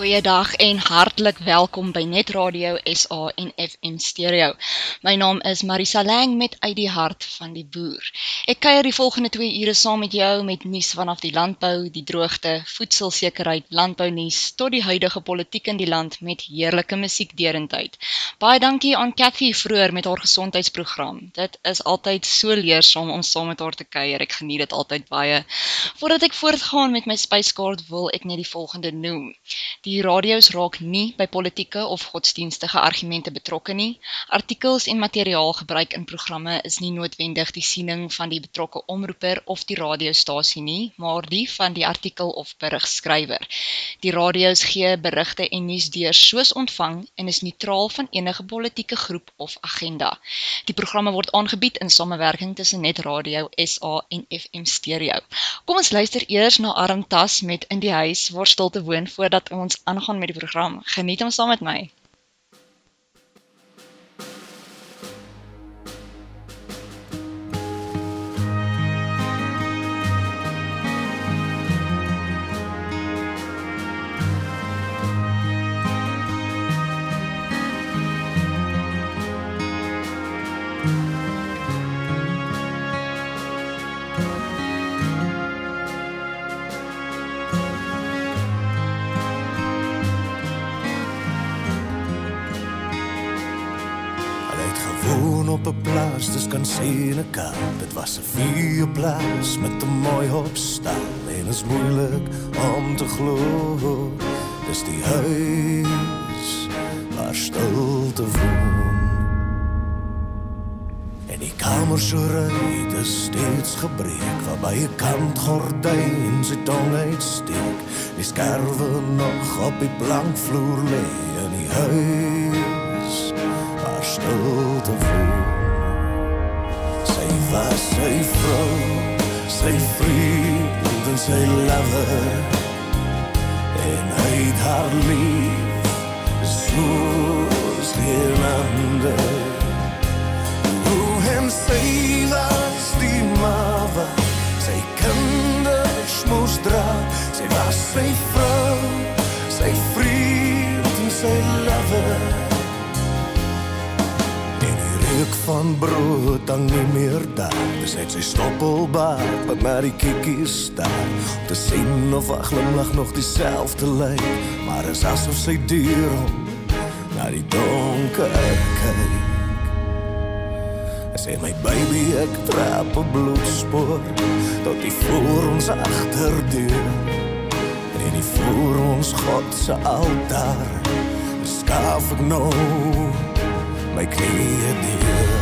Goeiedag en hartlik welkom by Net Radio SA en FM Stereo. My naam is Marisa Lang met uit die hart van die boer. Ek kuier die volgende 2 ure saam met jou met nuus vanaf die landbou, die droogte, voedselsekerheid, landbounuus tot die huidige politiek in die land met heerlike musiek derendheid. Baie dankie aan Cathy vroeër met haar gesondheidsprogram. Dit is altyd so leersaam om saam met haar te kuier. Ek geniet dit altyd baie. Voordat ek voortgaan met my spyskaart, wil ek net die volgende noem. Die radio's raak nie by politieke of godsdienstige argumente betrokke nie. Artikels en materiaal gebruik in programme is nie noodwendig die siening van die betrokke omroeper of die radiostasie nie, maar die van die artikel of berigskrywer. Die radio's gee berigte en nuus deur soos ontvang en is neutraal van enige politieke groep of agenda. Die programme word aangebied in samewerking tussen Net Radio SA en FM Stereo. Kom ons luister eers na Arantas met In die huis waar stilte woon voordat ons aangaan met die program. Geniet hom saam met my. Plaas, dis kan sien 'n kamp. Dit was 'n vier plaas met 'n mooi opstal en is moeilik om te glo. Dis die huis waar stilte woon. En die kamer so ruit is steeds gebreek Waarby een kant gordijn sy tong uitsteek Die skerwe nog op die plankvloer lee In die huis waar stilte woon was sy vrou, sy vriend en sy lover. En hy het haar lief, soos geen ander. Hoe en sy was die mava, sy kinders moest dra. Sy was sy vrou, sy vriend en sy lover van brood dan nie meer daar. Dis net sy stoppelbaard wat na die kiekie staan Om te sien of haar glimlach nog die selfde lyk. Maar is asof sy dier om na die donker kyk. En sê my baby ek trap op bloedspoor Tot die voor ons achterdeur En die voor ons Godse altaar Skaaf ek nou my knieë neer.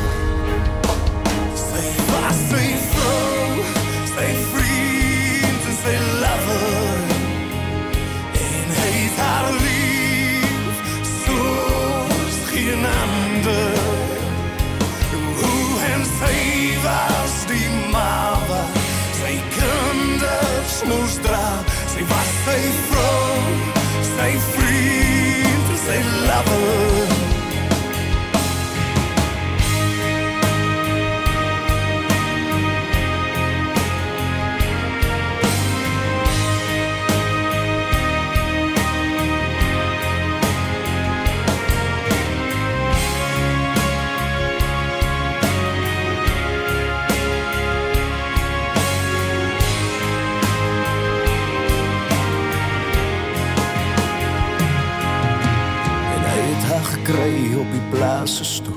Sy was sy vrou, sy vriend en sy lover. Plaas stoel.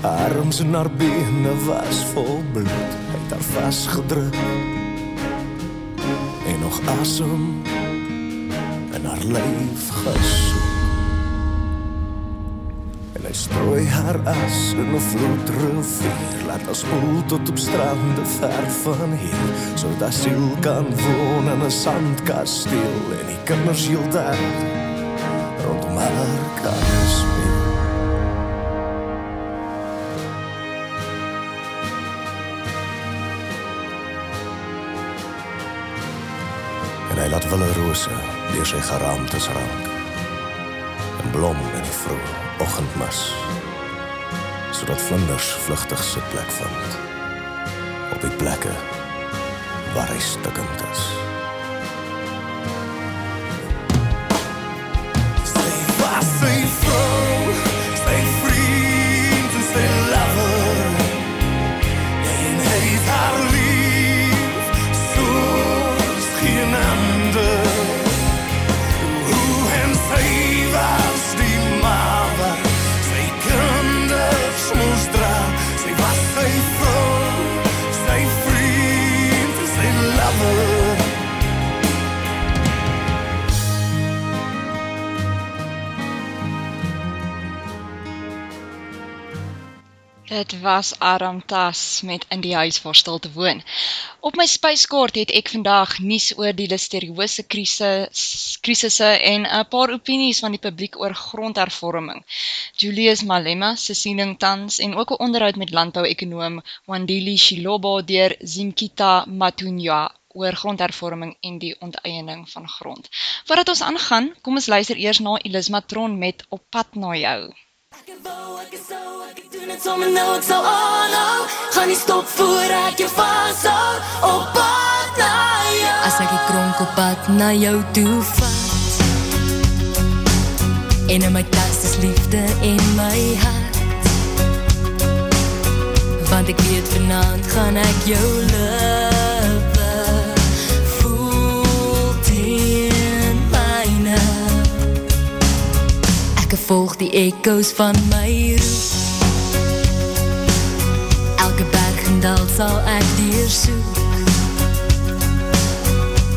Arms en haar bene was vol bloed. Hy het haar vasgedruk. En nog asem in haar lyf gesoek. strooi haar as in 'n vloedrivier Laat ons spoel tot op strande ver van hier Sodat siel kan woon in 'n sandkasteel En die kinders heel daar rondom haar kan laat wille rose deur sy geraamtes rank En blom in die vroeg oggendmis sodat vlinders vlugtig sitplek vind op die plekke waar hy stikkend is. Dit was Aram Tas met In die huis waar stil te woon. Op my spyskaart het ek vandag nuus oor die listeriose krisis krisisse en 'n paar opinies van die publiek oor grondhervorming. Julius Malema se siening tans en ook 'n onderhoud met landbouekonoom Wandile Shilobo deur Zimkita Matunya oor grondhervorming en die onteiening van grond. Voordat ons aangaan, kom ons luister eers na Elismatron met Op pad na jou. Ek het wou, ek is so, ek het doen dit sommer nou, ek sal aanhou Gaan nie stop voor ek jou vashou Op pad na jou As ek die kronkelpad na jou toe vat En in my tas is liefde in my hart. Want ek weet vanavond gaan ek jou lippe Ek volg die echo's van my roep. Elke berg en dal sal ek dier soek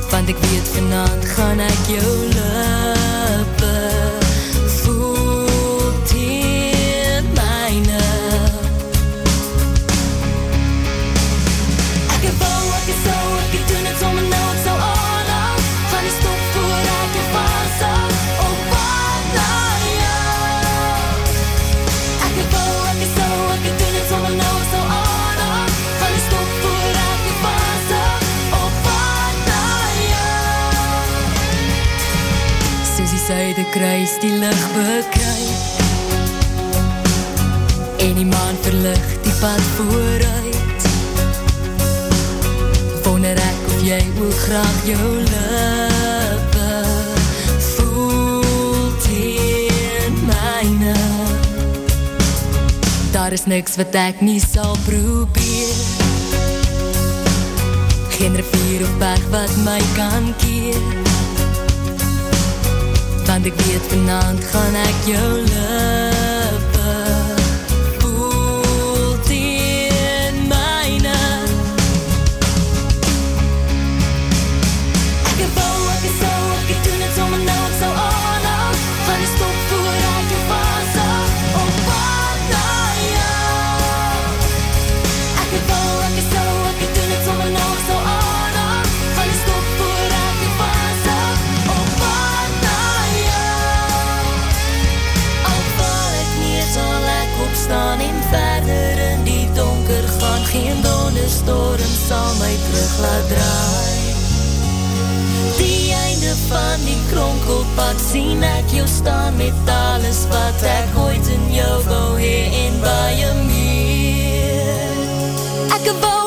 Want ek weet vanavond gaan ek jou lippe suiderkruis die licht bekruip. En die maan verlig die pad vooruit. Wonder ek of jy ook graag jou lippe Voel teen myne. Daar is niks wat ek nie sal probeer. Geen rivier of berg wat my kan keer Want ek weet vanavond gaan ek jou sal my terug laat draai. Die einde van die kronkelpad sien ek jou staan met alles wat ek ooit in jou wou hee en baie meer. Ek wou,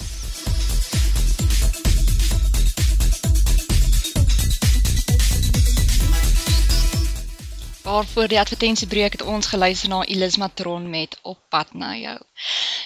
Waarvoor die advertentiebreek het ons geluister na Elis Matron met Op pad na jou.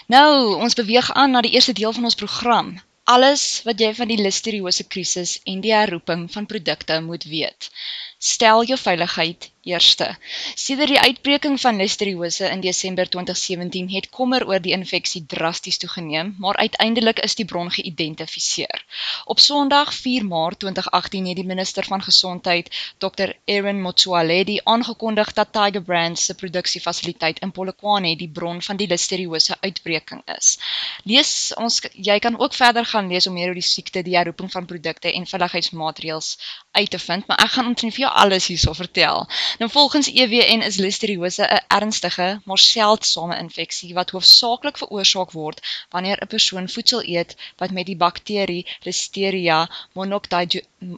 Nou, ons beweeg aan na die eerste deel van ons program. Alles wat jy van die listeriose krisis en die herroeping van produkte moet weet. Stel jou veiligheid eerste. Sedert die uitbreking van listeriose in Desember 2017 het kommer oor die infeksie drasties toegeneem, maar uiteindelik is die bron geïdentifiseer. Op Sondag 4 Maart 2018 het die minister van Gesondheid, Dr. Aaron Motsoaledi, aangekondig dat Tiger Brands se produksiefasiliteit in Polokwane die bron van die listeriose uitbreking is. Lees ons jy kan ook verder gaan lees om meer oor die siekte, die herroeping van produkte en veiligheidsmaatreëls uit te vind, maar ek gaan nie vir jou alles hierso vertel. Nou volgens EWN is listeriose 'n ernstige, maar seldsame infeksie wat hoofsaaklik veroorsaak word wanneer 'n persoon voedsel eet wat met die bakterie Listeria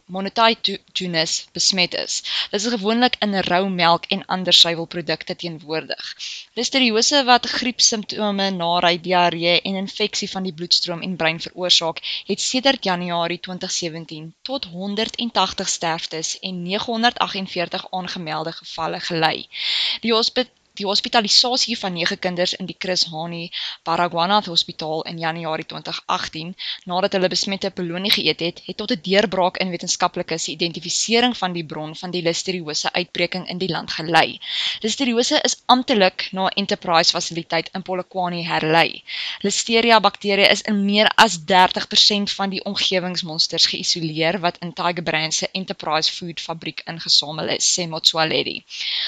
monocytogenes besmet is. Dit is gewoonlik in rou melk en ander suiwelprodukte teenwoordig. Listeriose wat griepsimptome, naai, diarree en infeksie van die bloedstroom en brein veroorsaak, het sedert Januarie 2017 tot 180 sterftes en 948 aangemelde gevalle gelei. Die hospitaal die hospitalisasie van 9 kinders in die Chris Hani Baragwanath Hospitaal in Januarie 2018 nadat hulle besmette polonie geëet het, het tot 'n deurbraak in wetenskaplikes se identifisering van die bron van die listeriose uitbreking in die land gelei. Listeriose is amptelik na Enterprise fasiliteit in Polokwane herlei. Listeria bakterie is in meer as 30% van die omgewingsmonsters geïsoleer wat in Tiger Brands se Enterprise Food fabriek ingesamel is, sê Motsoaledi.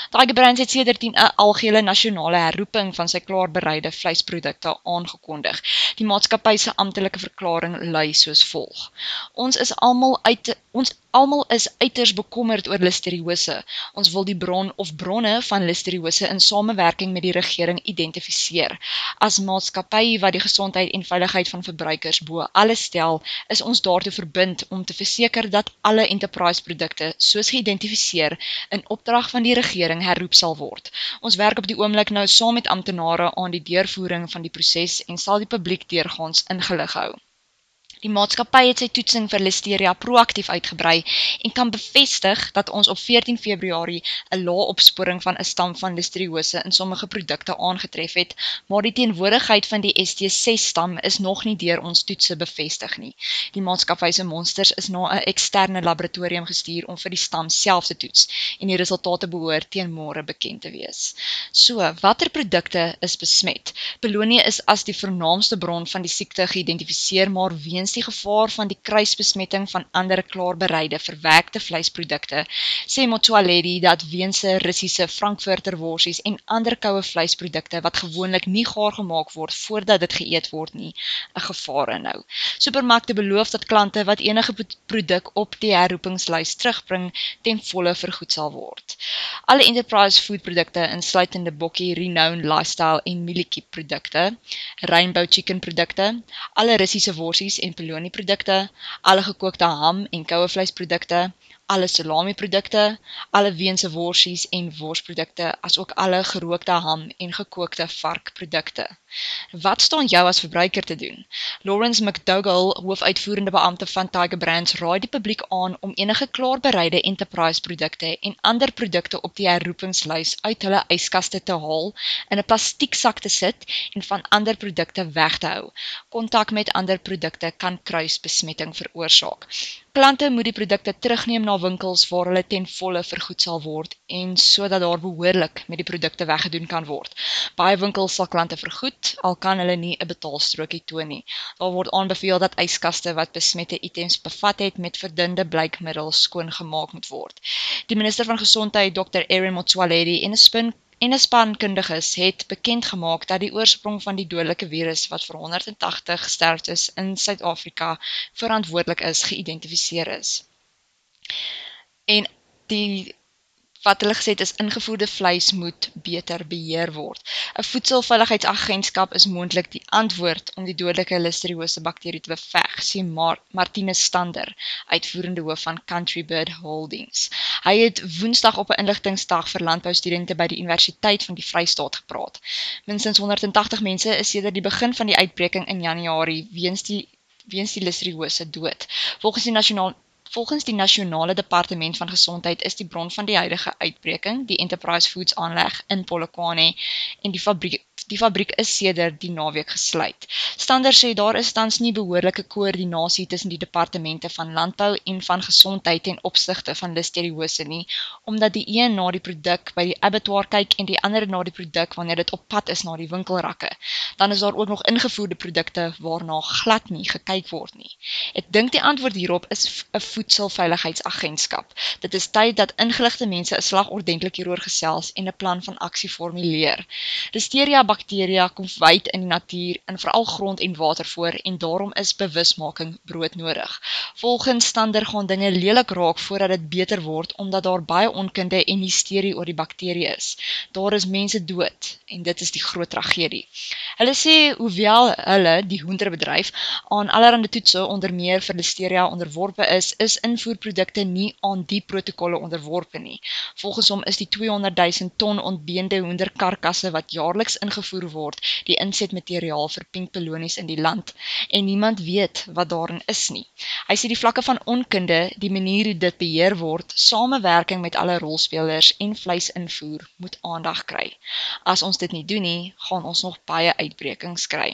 Tiger Brands het sedert 'n algehele nasionale herroeping van sy klaarbereide vleisprodukte aangekondig. Die maatskappy se amptelike verklaring lui soos volg: Ons is almal uit ons almal is uiters bekommerd oor listeriose. Ons wil die bron of bronne van listeriose in samewerking met die regering identifiseer. As maatskappy wat die gesondheid en veiligheid van verbruikers bo alles stel, is ons daartoe verbind om te verseker dat alle enterprise produkte soos geïdentifiseer in opdrag van die regering herroep sal word. Ons werk op die oomblik nou saam met amptenare aan die deurvoering van die proses en sal die publiek deurgaans ingelig hou. Die maatskappy het sy toetsing vir Listeria proaktief uitgebrei en kan bevestig dat ons op 14 Februarie 'n lae opsporing van 'n stam van Listeriose in sommige produkte aangetref het, maar die teenwoordigheid van die ST6 stam is nog nie deur ons toetse bevestig nie. Die maatskappy se monsters is na 'n eksterne laboratorium gestuur om vir die stam self te toets en die resultate behoort teen môre bekend te wees. So, watter produkte is besmet? Belonie is as die vernaamste bron van die siekte geïdentifiseer, maar weens weens die gevaar van die kruisbesmetting van ander klaarbereide verwerkte vleisprodukte, sê Motsoaledi dat weens Russiese Frankfurter worsies en ander koue vleisprodukte wat gewoonlik nie gaar gemaak word voordat dit geëet word nie, 'n gevaar inhou. Supermarkte beloof dat klante wat enige produk op die herroepingslys terugbring, ten volle vergoed sal word. Alle Enterprise Food produkte insluitende Bokkie, Renown Lifestyle en Miliki produkte, Rainbow Chicken produkte, alle Russiese worsies en pelonie produkte, alle gekookte ham en koue vleisprodukte, alle salami produkte, alle weense worsies en worsprodukte, as ook alle gerookte ham en gekookte vark produkte. Wat staan jou as verbruiker te doen? Lawrence McDougall, hoofuitvoerende beampte van Tiger Brands, raai die publiek aan om enige klaarbereide enterprise produkte en ander produkte op die herroepingslys uit hulle yskaste te haal, in 'n plastieksak te sit en van ander produkte weg te hou. Kontak met ander produkte kan kruisbesmetting veroorsaak. Klante moet die produkte terugneem na winkels waar hulle ten volle vergoed sal word en sodat daar behoorlik met die produkte weggedoen kan word. Baie winkels sal klante vergoed, al kan hulle nie 'n betaalstrokie toon nie. Daar word aanbeveel dat yskaste wat besmette items bevat het met verdunde blykmiddels skoongemaak moet word. Die minister van Gesondheid, Dr. Erin Motsoaledi en 'n spin en 'n span kundiges het bekend gemaak dat die oorsprong van die dodelike virus wat vir 180 sterftes in Suid-Afrika verantwoordelik is, geïdentifiseer is. En die wat hulle gesê het is ingevoerde vleis moet beter beheer word. 'n Voedselveiligheidsagentskap is moontlik die antwoord om die dodelike listeriose bakterie te beveg, sê Mar Martinus Stander, uitvoerende hoof van Country Bird Holdings. Hy het Woensdag op 'n inligtingsdag vir landboustudente by die Universiteit van die Vrystaat gepraat. Minstens 180 mense is sedert die begin van die uitbreking in Januarie weens die weens die listeriose dood. Volgens die nasionale Volgens die Nasionale Departement van Gesondheid is die bron van die huidige uitbreking die Enterprise Foods aanleg in Polokwane en die fabriek die fabriek is sedert die naweek gesluit. Stander sê daar is tans nie behoorlike koördinasie tussen die departemente van landbou en van gesondheid ten opsigte van listeriose nie, omdat die een na die produk by die abattoir kyk en die ander na die produk wanneer dit op pad is na die winkelrakke. Dan is daar ook nog ingevoerde produkte waarna glad nie gekyk word nie. Ek dink die antwoord hierop is 'n voedselveiligheidsagentskap. Dit is tyd dat ingeligte mense 'n slag ordentlik hieroor gesels en 'n plan van aksie formuleer. Listeria bakteria kom wyd in die natuur in veral grond en water voor en daarom is bewusmaking broodnodig. Volgens stander gaan dinge lelik raak voordat dit beter word omdat daar baie onkunde en hysterie oor die bakterie is. Daar is mense dood en dit is die groot tragedie. Hulle sê hoewel hulle die hoenderbedryf aan allerlei toetse onder meer vir listeria onderworpe is, is invoerprodukte nie aan die protokolle onderworpe nie. Volgens hom is die 200 000 ton ontbeende hoenderkarkasse wat jaarliks ingevoer word, die insetmateriaal vir pinkpelonies in die land en niemand weet wat daarin is nie. Hy sê die vlakke van onkunde, die manier hoe dit beheer word, samewerking met alle rolspelers en vleisinvoer moet aandag kry. As ons dit nie doen nie, gaan ons nog baie uitbrekings kry.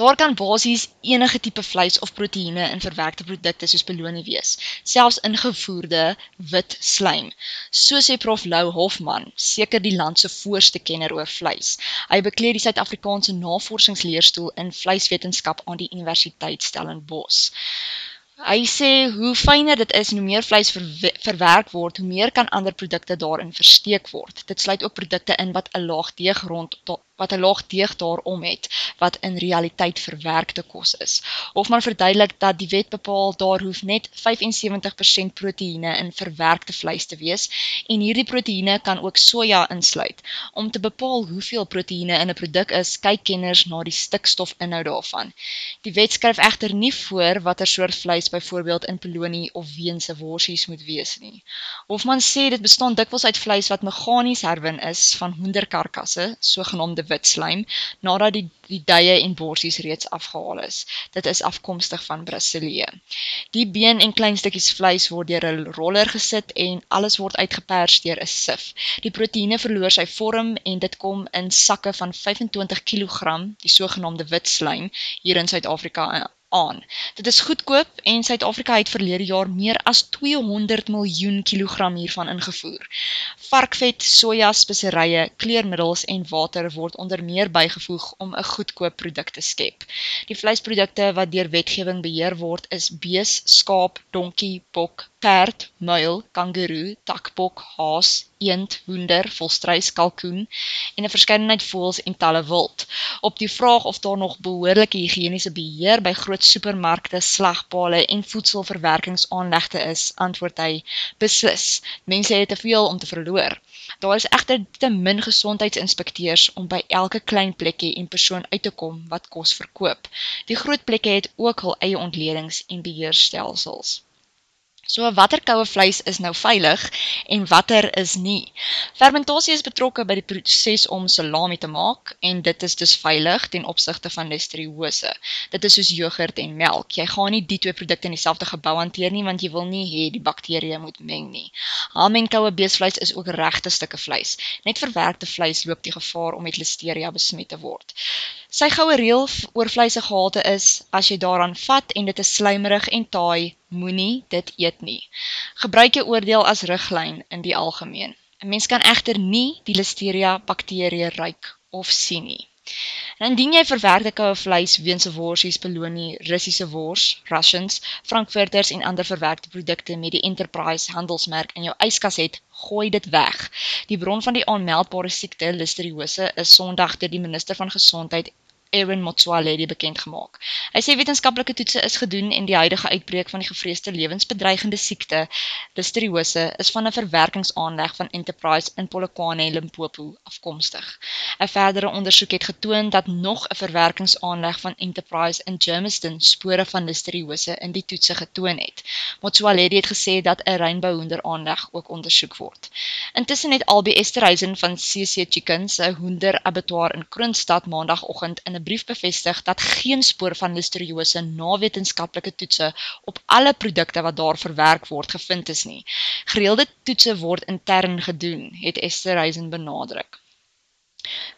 Daar kan basies enige tipe vleis of proteïene in verwerkte produkte soos beloning wees, selfs ingevoerde wit slaim. So sê Prof Lou Hofman, seker die land se voorste kenner oor vleis. Hy bekleed die Suid-Afrikaanse Navorsingsleerstoel in vleiswetenskap aan die Universiteit Stellenbosch. Hy sê hoe fyner dit is en hoe meer vleis ver verwerk word, hoe meer kan ander produkte daarin versteek word. Dit sluit ook produkte in wat 'n laag deeg rond wat 'n laag deeg daarom het wat in realiteit verwerkte kos is. Hofman verduidelik dat die wet bepaal daar hoef net 75% proteïene in verwerkte vleis te wees en hierdie proteïene kan ook soja insluit. Om te bepaal hoeveel proteïene in 'n produk is, kyk kenners na die stikstofinhoud daarvan. Die wet skryf egter nie voor watter soort vleis byvoorbeeld in polonie of weense worsies moet wees nie. Hofman sê dit bestaan dikwels uit vleis wat meganies herwin is van hoenderkarkasse, sogenaamde wit slaim nadat die die duie en borsies reeds afgehaal is. Dit is afkomstig van Brasilië. Die been en klein stukkies vleis word deur 'n roller gesit en alles word uitgepers deur 'n sif. Die proteïene verloor sy vorm en dit kom in sakke van 25 kg, die sogenaamde wit slaim, hier in Suid-Afrika aan. Dit is goedkoop en Suid-Afrika het verlede jaar meer as 200 miljoen kilogram hiervan ingevoer. Varkvet, soja, speserye, kleurmiddels en water word onder meer bygevoeg om 'n goedkoop produk te skep. Die vleisprodukte wat deur wetgewing beheer word is bees, skaap, donkie, bok, perd, muil, kangeroe, takbok, haas, eend, hoender, volstruis, kalkoen en 'n verskeidenheid voëls en talle wild. Op die vraag of daar nog behoorlike higiëniese beheer by groot supermarkte, slagpale en voedselverwerkingsaanlegte is, antwoord hy: Beslis. Mense het te veel om te verloor. Daar is egter te min gesondheidsinspekteurs om by elke klein plekkie en persoon uit te kom wat kos verkoop. Die groot plekke het ook hul eie ontledings en beheerstelsels. So watter koue vleis is nou veilig en watter is nie? Fermentasie is betrokke by die proses om salami te maak en dit is dus veilig ten opsigte van listeriose. Dit is soos yoghurt en melk. Jy gaan nie die twee produkte in dieselfde gebou hanteer nie want jy wil nie hê die bakterieë moet meng nie. Ham en koue beesvleis is ook regte stukke vleis. Net verwerkte vleis loop die gevaar om met listeria besmet te word. Sy goue reël oor vleisgehalte is as jy daaraan vat en dit is slijmerig en taai, moenie dit eet nie. Gebruik jou oordeel as riglyn in die algemeen. 'n Mens kan egter nie die listeria bakterie ruik of sien nie. En indien jy verwerkte koue vleis, weense worsies, belonie, Russiese wors, Russians, Frankfurters en ander verwerkte produkte met die Enterprise handelsmerk in jou yskas het, gooi dit weg. Die bron van die aanmeldbare siekte listeriose is Sondag deur die minister van gesondheid Erin Motsoaledi bekend gemaak. Hy sê wetenskaplike toetse is gedoen en die huidige uitbreek van die gevreesde lewensbedreigende siekte, listeriose, is van 'n verwerkingsaanleg van Enterprise in Polokwane, Limpopo afkomstig. 'n Verdere ondersoek het getoon dat nog 'n verwerkingsaanleg van Enterprise in Germiston spore van listeriose in die toetse getoon het. Motsoaledi het gesê dat 'n reinbouhoender aanleg ook ondersoek word. Intussen het Albie Esterhuizen van CC Chickens, 'n hoender abattoir in Kroonstad maandagooggend in 'n brief bevestig dat geen spoor van listeriose na wetenskaplike toetse op alle produkte wat daar verwerk word gevind is nie. Gereelde toetse word intern gedoen, het Esterhuizen benadruk.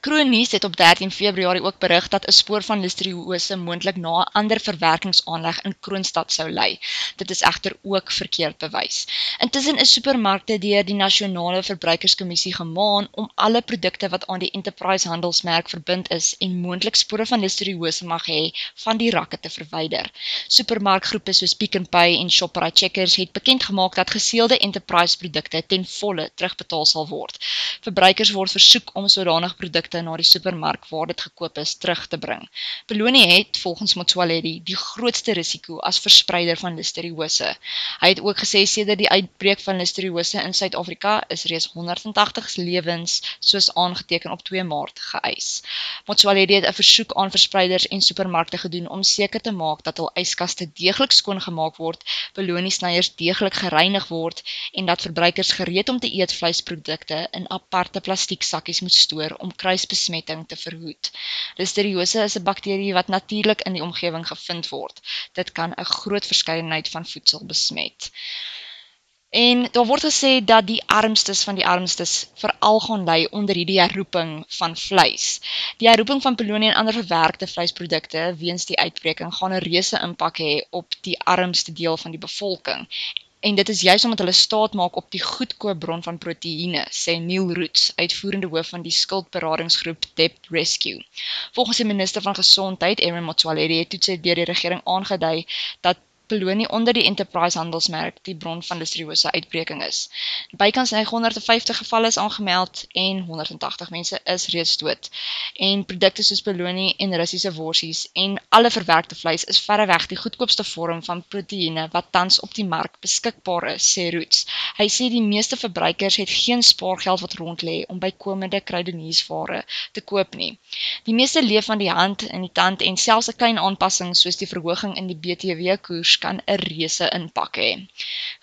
Kronies het op 13 Februarie ook berig dat 'n spoor van listeriose moontlik na 'n ander verwerkingsaanleg in Kroonstad sou lei. Dit is egter ook verkeerd bewys. Intussen is supermarkte deur die Nasionale Verbruikerskommissie gemaan om alle produkte wat aan die Enterprise handelsmerk verbind is en moontlik spore van listeriose mag hê, van die rakke te verwyder. Supermarkgroepe soos Pick n Pay en Shoprite Checkers het bekend gemaak dat geseelde Enterprise produkte ten volle terugbetaal sal word. Verbruikers word versoek om sodanig produkte na die supermark waar dit gekoop is terug te bring. Belonie het volgens Motsoaledi die grootste risiko as verspreider van listeriose. Hy het ook gesê sedert die uitbreek van listeriose in Suid-Afrika is reeds 180 lewens soos aangeteken op 2 Maart geëis. Motsoaledi het 'n versoek aan verspreiders en supermarkte gedoen om seker te maak dat hul yskaste deeglik skoon gemaak word, beloniesnyers deeglik gereinig word en dat verbruikers gereed om te eet vleisprodukte in aparte plastiek sakkies moet stoor om kruisbesmetting te verhoed. Listeriose is 'n bakterie wat natuurlik in die omgewing gevind word. Dit kan 'n groot verskeidenheid van voedsel besmet. En daar word gesê dat die armstes van die armstes veral gaan ly onder hierdie herroeping van vleis. Die herroeping van polonie en ander verwerkte vleisprodukte weens die uitbreking gaan 'n reuse impak hê op die armste deel van die bevolking. En dit is juist omdat hulle staat maak op die goedkoop bron van proteïene, sê Neil Roots, uitvoerende hoof van die skuldberadingsgroep Debt Rescue. Volgens die minister van Gesondheid, Erin Motsoaledi, het dit deur die regering aangedui dat Poloni onder die Enterprise handelsmerk die bron van listeriose uitbreking is. Bykans 950 gevalle is aangemeld en 180 mense is reeds dood. En produkte soos Poloni en Russiese worsies en alle verwerkte vleis is verreweg die goedkoopste vorm van proteïene wat tans op die mark beskikbaar is, sê Roots. Hy sê die meeste verbruikers het geen spaargeld wat rond lê om bykomende kruideniersware te koop nie. Die meeste leef van die hand in die tand en selfs 'n klein aanpassing soos die verhoging in die BTW koers kan 'n reuse impak hê.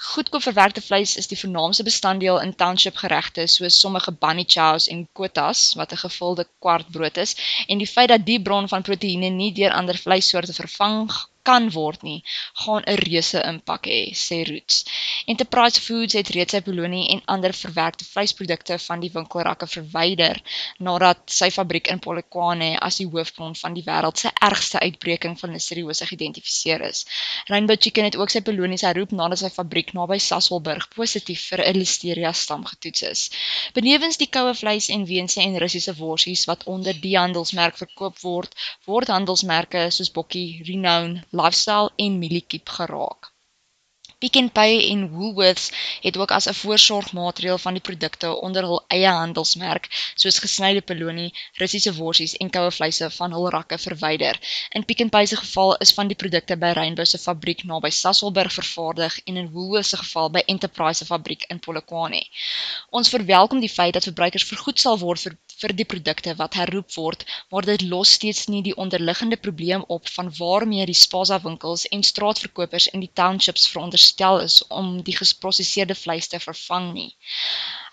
Goedkoop verwerkte vleis is die vernaamste bestanddeel in township geregte soos sommige bunny chows en kotas wat 'n gevulde kwartbrood is en die feit dat die bron van proteïene nie deur ander vleissoorte vervang kan word nie, gaan 'n reuse impak hê, sê Roots. Enterprise Foods het reeds sy polonie en ander verwerkte vleisprodukte van die winkelrakke verwyder nadat sy fabriek in Polokwane as die hoofbron van die wêreld se ergste uitbreking van listeriose geïdentifiseer is. Rainbow Chicken het ook sy polonies herroep nadat sy fabriek naby Sasolburg positief vir 'n Listeria stam getoets is. Benewens die koue vleis en weense en Russiese worsies wat onder die handelsmerk verkoop word, word handelsmerke soos Bokkie, Renown, Lifestyle en Mieliekiep geraak. Pick n Pay en Woolworths het ook as 'n voorsorgmaatreël van die produkte onder hul eie handelsmerk, soos gesnyde polonie, Russiese worsies en koue vleise van hul rakke verwyder. In Pick n Pay se geval is van die produkte by Rainbow se fabriek naby Sasolburg vervaardig en in Woolworths se geval by Enterprise se fabriek in Polokwane. Ons verwelkom die feit dat verbruikers vergoed sal word vir vir die produkte wat herroep word, maar dit los steeds nie die onderliggende probleem op van waarmee die spaza winkels en straatverkopers in die townships veronderstel is om die geprosesseerde vleis te vervang nie.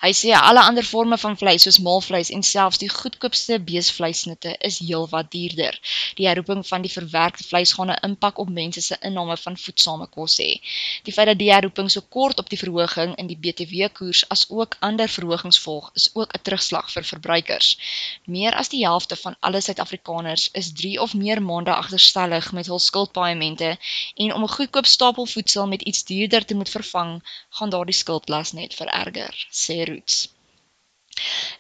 Hy sê alle ander vorme van vleis soos maalvleis en selfs die goedkoopste beesvleisnitte is heel wat duurder. Die herroeping van die verwerkte vleis gaan 'n impak op mense se inname van voedsame kos hê. Die feit dat die herroeping so kort op die verhoging in die BTW koers as ook ander verhogings volg, is ook 'n terugslag vir verbruikers. Meer as die helfte van alle Suid-Afrikaners is 3 of meer maande agterstallig met hul skuldpaaiemente en om 'n goedkoop stapel voedsel met iets duurder te moet vervang, gaan daardie skuldlas net vererger, sê Roots.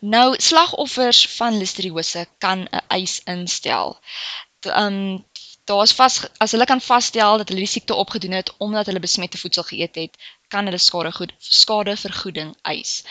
Nou, slagoffers van listeriose kan 'n eis instel. Um, daar is vas, as hulle kan vasstel dat hulle die siekte opgedoen het omdat hulle besmette voedsel geëet het, kan hulle skadegoed skadevergoeding eis.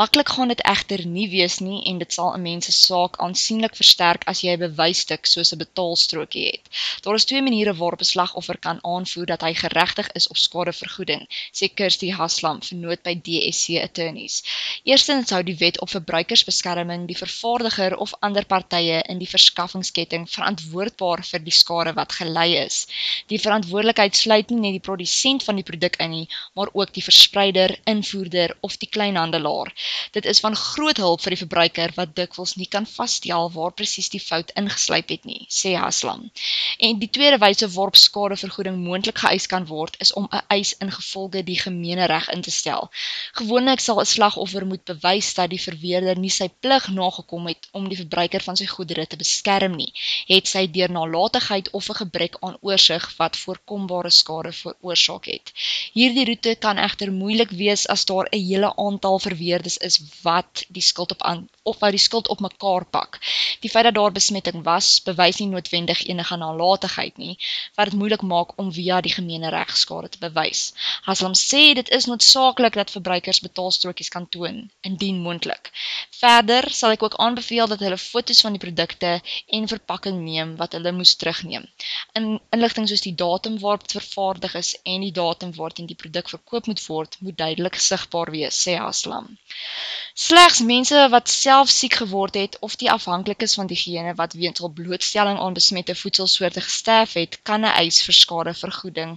Maklik gaan dit egter nie wees nie en dit sal 'n mens se saak aansienlik versterk as jy 'n bewysstuk soos 'n betaalstrokie het. Daar is twee maniere waarop 'n slagoffer kan aanvoer dat hy geregtig is op skadevergoeding, sê Kirsty Haslam, vernoot by DSC Attorneys. Eerstens hou die wet op verbruikersbeskerming die vervaardiger of ander partye in die verskaffingsketting verantwoordbaar vir die skade wat gelei is. Die verantwoordelikheid sluit nie net die produsent van die produk in nie, maar ook die verspreider, invoerder of die kleinhandelaar. Dit is van groot hulp vir die verbruiker wat dikwels nie kan vasstel waar presies die fout ingeslyp het nie, sê Haslam. En die tweede wyse waarop skadevergoeding moontlik geëis kan word, is om 'n eis ingevolge die gemeenereg in te stel. Gewoonlik sal 'n slagoffer moet bewys dat die verweerder nie sy plig nagekom het om die verbruiker van sy goedere te beskerm nie, het sy deur nalatigheid of 'n gebrek aan oorsig wat voorkombare skade veroorsaak het. Hierdie roete kan egter moeilik wees as daar 'n hele aantal verweerdes is wat die skuld op aan of wat die skuld op mekaar pak. Die feit dat daar besmetting was, bewys nie noodwendig enige nalatigheid nie, wat dit moeilik maak om via die gemeenereg skade te bewys. Haslam sê dit is noodsaaklik dat verbruikers betaalstrokies kan toon indien moontlik. Verder sal ek ook aanbeveel dat hulle fotos van die produkte en verpakking neem wat hulle moes terugneem. In inligting soos die datum waarop dit vervaardig is en die datum waarteen die produk verkoop moet word, moet duidelik sigbaar wees, sê Haslam. Slegs mense wat self siek geword het of die afhanklik is van diegene wat weens hul blootstelling aan besmette voedselsoorte gesterf het, kan 'n eis vir skadevergoeding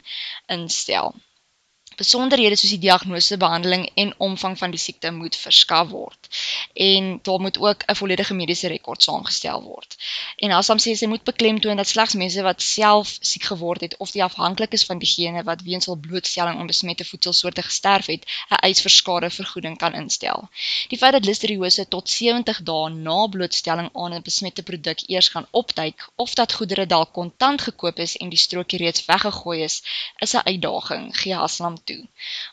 instel. Besonderhede soos die diagnose, behandeling en omvang van die siekte moet verskaf word. En daar moet ook 'n volledige mediese rekord saamgestel word. En Assam sê sy moet beklemtoon dat slegs mense wat self siek geword het of die afhanklik is van diegene wat weens hul blootstelling aan besmette voedselsoorte gesterf het, 'n eis vir skadevergoeding kan instel. Die feit dat listeriose tot 70 dae na blootstelling aan 'n besmette produk eers gaan opduik of dat goedere dalk kontant gekoop is en die strokie reeds weggegooi is, is 'n uitdaging, gee Haslam toe.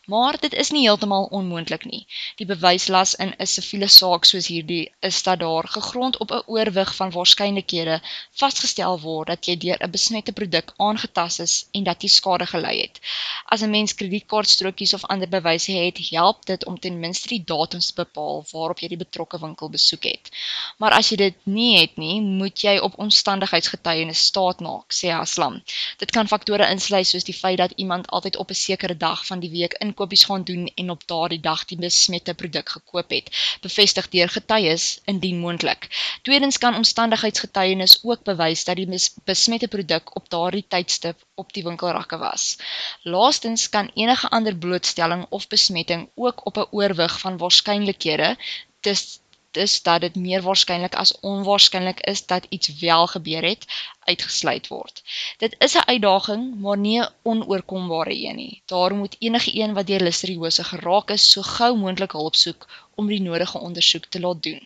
Maar dit is nie heeltemal onmoontlik nie. Die bewyslas in 'n siviele saak soos hierdie is dat daar gegrond op 'n oorwig van waarskynlikhede vasgestel word dat jy deur 'n besmette produk aangetas is en dat jy skade gelei het. As 'n mens kredietkaartstrokies of ander bewyse het, help dit om ten minste die datums te bepaal waarop jy die betrokke winkel besoek het. Maar as jy dit nie het nie, moet jy op omstandigheidsgetuienis staat maak, sê Haslam. Dit kan faktore insluit soos die feit dat iemand altyd op 'n sekere dag van die week inkopies gaan doen en op daardie dag die besmette produk gekoop het, bevestig deur getuies indien moontlik. Tweedens kan omstandigheidsgetuienis ook bewys dat die besmette produk op daardie tydstip op die winkelrakke was. Laastens kan enige ander blootstelling of besmetting ook op 'n oorwig van waarskynlikhede dis dis dat dit meer waarskynlik as onwaarskynlik is dat iets wel gebeur het, uitgesluit word. Dit is 'n uitdaging, maar nie 'n onoorkombare een nie. Daarom moet enige een wat deur listeriose geraak is, so gou moontlik hulp soek om die nodige ondersoek te laat doen.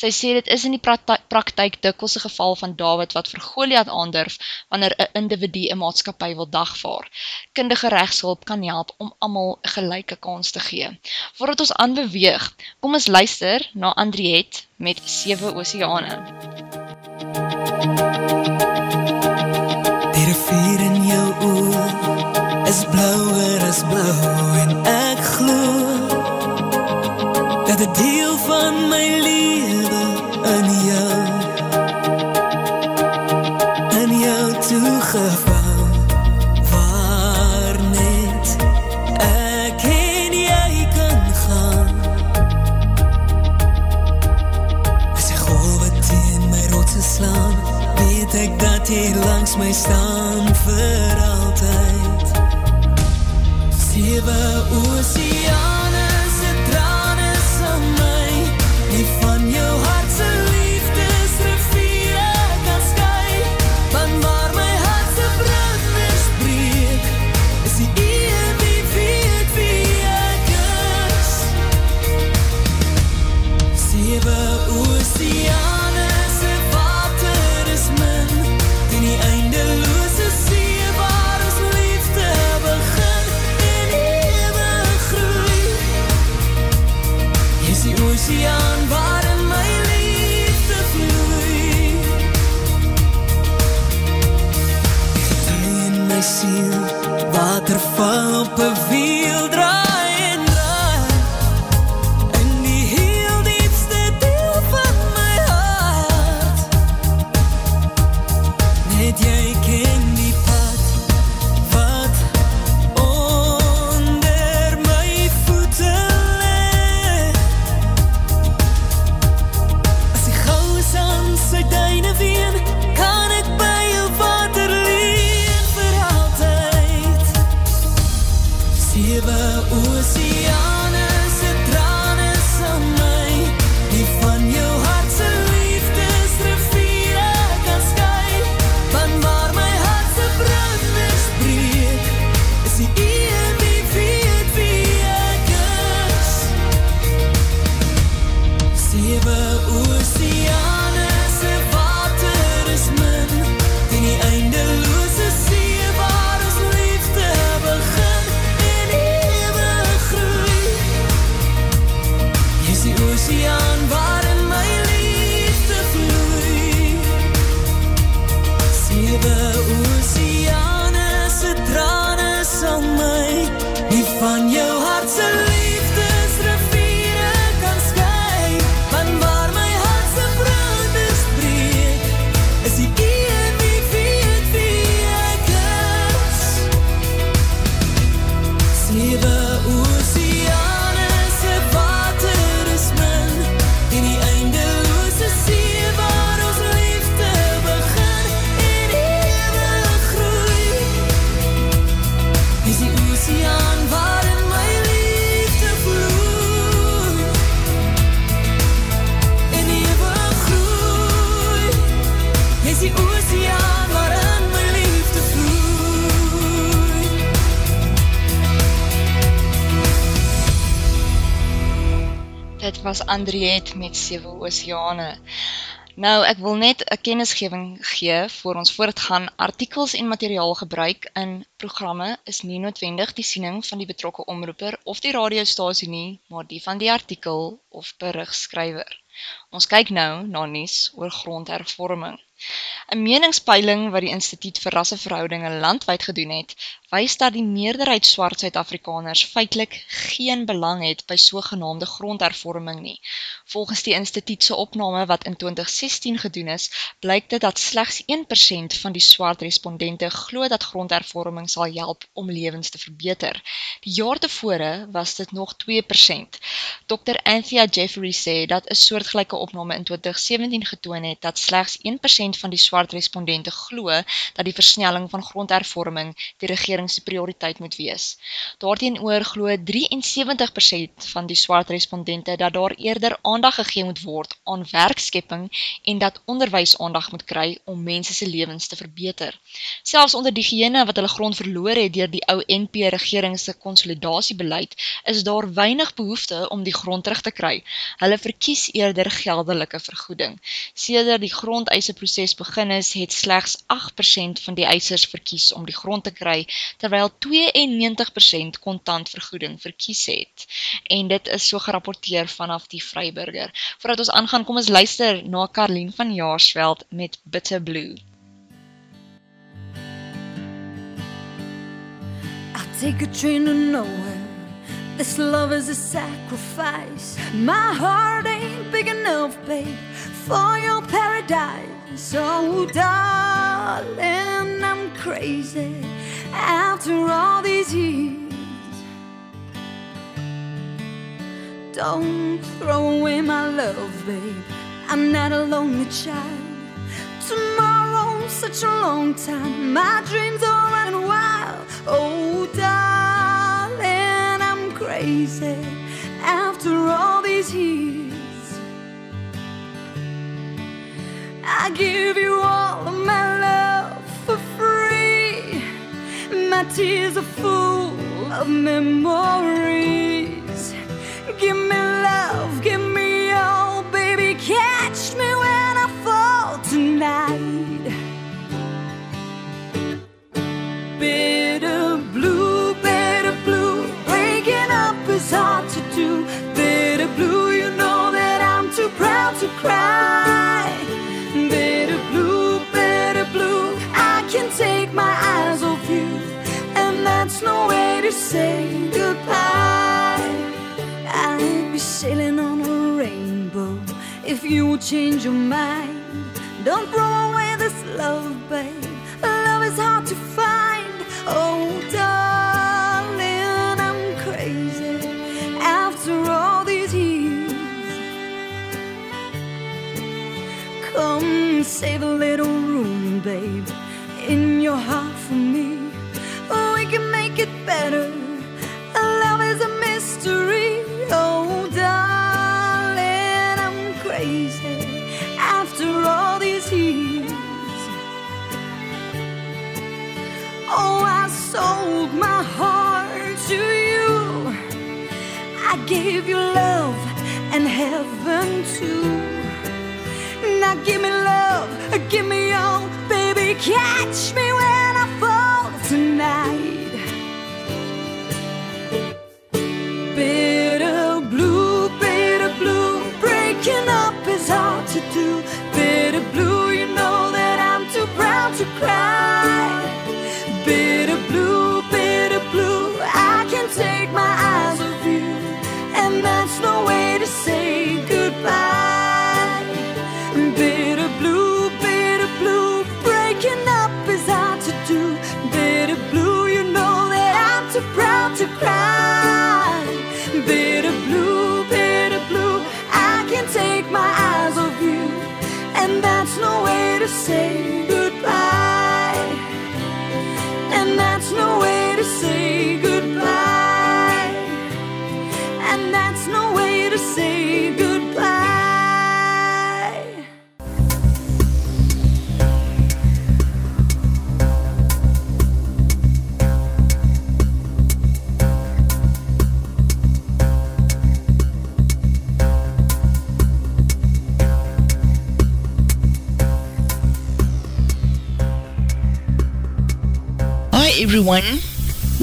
Sy sê dit is in die praktyk dikwels 'n geval van Dawid wat vir Goliat aandurf wanneer 'n individu 'n maatskappy wil dagvaar. Kundige regshulp kan help om almal 'n gelyke kans te gee. Voordat ons aanbeweeg, kom ons luister na Andriet met Sewe Oseane. Die is blouer as blou en ek glo dat 'n deel van my lewe in jou in jou toegeval waar net ek en jy kan gaan. As ek hoor wat teen my rotse slaan weet ek dat jy langs my staan vir al Sewe Andriet met Sewe Oseane. Nou, ek wil net 'n kennisgewing gee voor ons voortgaan. Artikels en materiaal gebruik in programme is nie noodwendig die siening van die betrokke omroeper of die radiostasie nie, maar die van die artikel of berigskrywer. Ons kyk nou na nuus oor grondhervorming. 'n Meningspeiling wat die Instituut vir Rasseverhoudinge landwyd gedoen het, wys dat die meerderheid swart Suid-Afrikaners feitelik geen belang het by sogenaamde grondhervorming nie. Volgens die instituut se opname wat in 2016 gedoen is, blyk dit dat slegs 1% van die swart respondente glo dat grondhervorming sal help om lewens te verbeter. Die jaar tevore was dit nog 2%. Dr. Anthea Jeffrey sê dat 'n soortgelyke opname in 2017 getoon het dat slegs 1% van die swart respondente glo dat die versnelling van grondhervorming die regering se prioriteit moet wees. Daarteenoor glo 73% van die swart respondente dat daar eerder aandag gegee moet word aan werkskepping en dat onderwys aandag moet kry om mense se lewens te verbeter. Selfs onder diegene wat hulle grond verloor het deur die ou NP regering se konsolidasiebeleid, is daar weinig behoefte om die grond terug te kry. Hulle verkies eerder geldelike vergoeding. Sedert die grondeiseproses begin is, het slegs 8% van die eisers verkies om die grond te kry, terwyl 92% kontant vergoeding verkies het. En dit is so gerapporteer vanaf die Vryburger. Voordat ons aangaan, kom ons luister na Karlien van Jaarsveld met Bitter Blue. I take a train to nowhere. This love is a sacrifice. My heart ain't big enough, babe, for your paradise. So, darling, I'm crazy after all these years. Don't throw away my love, babe. I'm not a lonely child. Tomorrow such a long time. My dreams are running wild. Oh, darling, I'm crazy after all these years. I give you all Tears are full of memories. Give me love, give me all, baby. Catch me when I fall tonight. Bitter blue, bitter blue. Breaking up is hard to do. Bitter blue, you know that I'm too proud to cry. To say goodbye. I'd be sailing on a rainbow if you change your mind. Don't throw away this love, babe. Love is hard to find. Oh, darling, I'm crazy after all these years. Come save a little room, babe, in your heart for me. Make it better. Love is a mystery. Oh, darling, I'm crazy after all these years. Oh, I sold my heart to you. I gave you love and heaven too. Now give me love, give me all, baby. Catch me when I fall tonight. Everyone.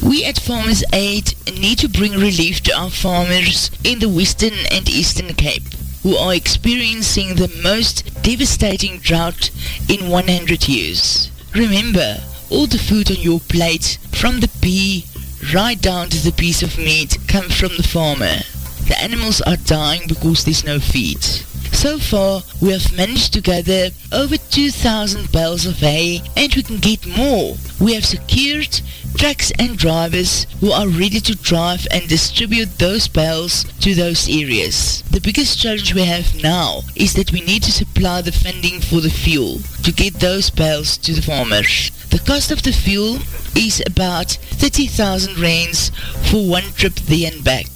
We at Farmers Aid need to bring relief to our farmers in the Western and Eastern Cape who are experiencing the most devastating drought in 100 years. Remember, all the food on your plate, from the pea right down to the piece of meat, come from the farmer. The animals are dying because there's no feed. So far, we have managed to gather over 2,000 bales of hay and we can get more. We have secured trucks and drivers who are ready to drive and distribute those bales to those areas. The biggest challenge we have now is that we need to supply the funding for the fuel to get those bales to the farmers. The cost of the fuel is about 30,000 rands for one trip there and back.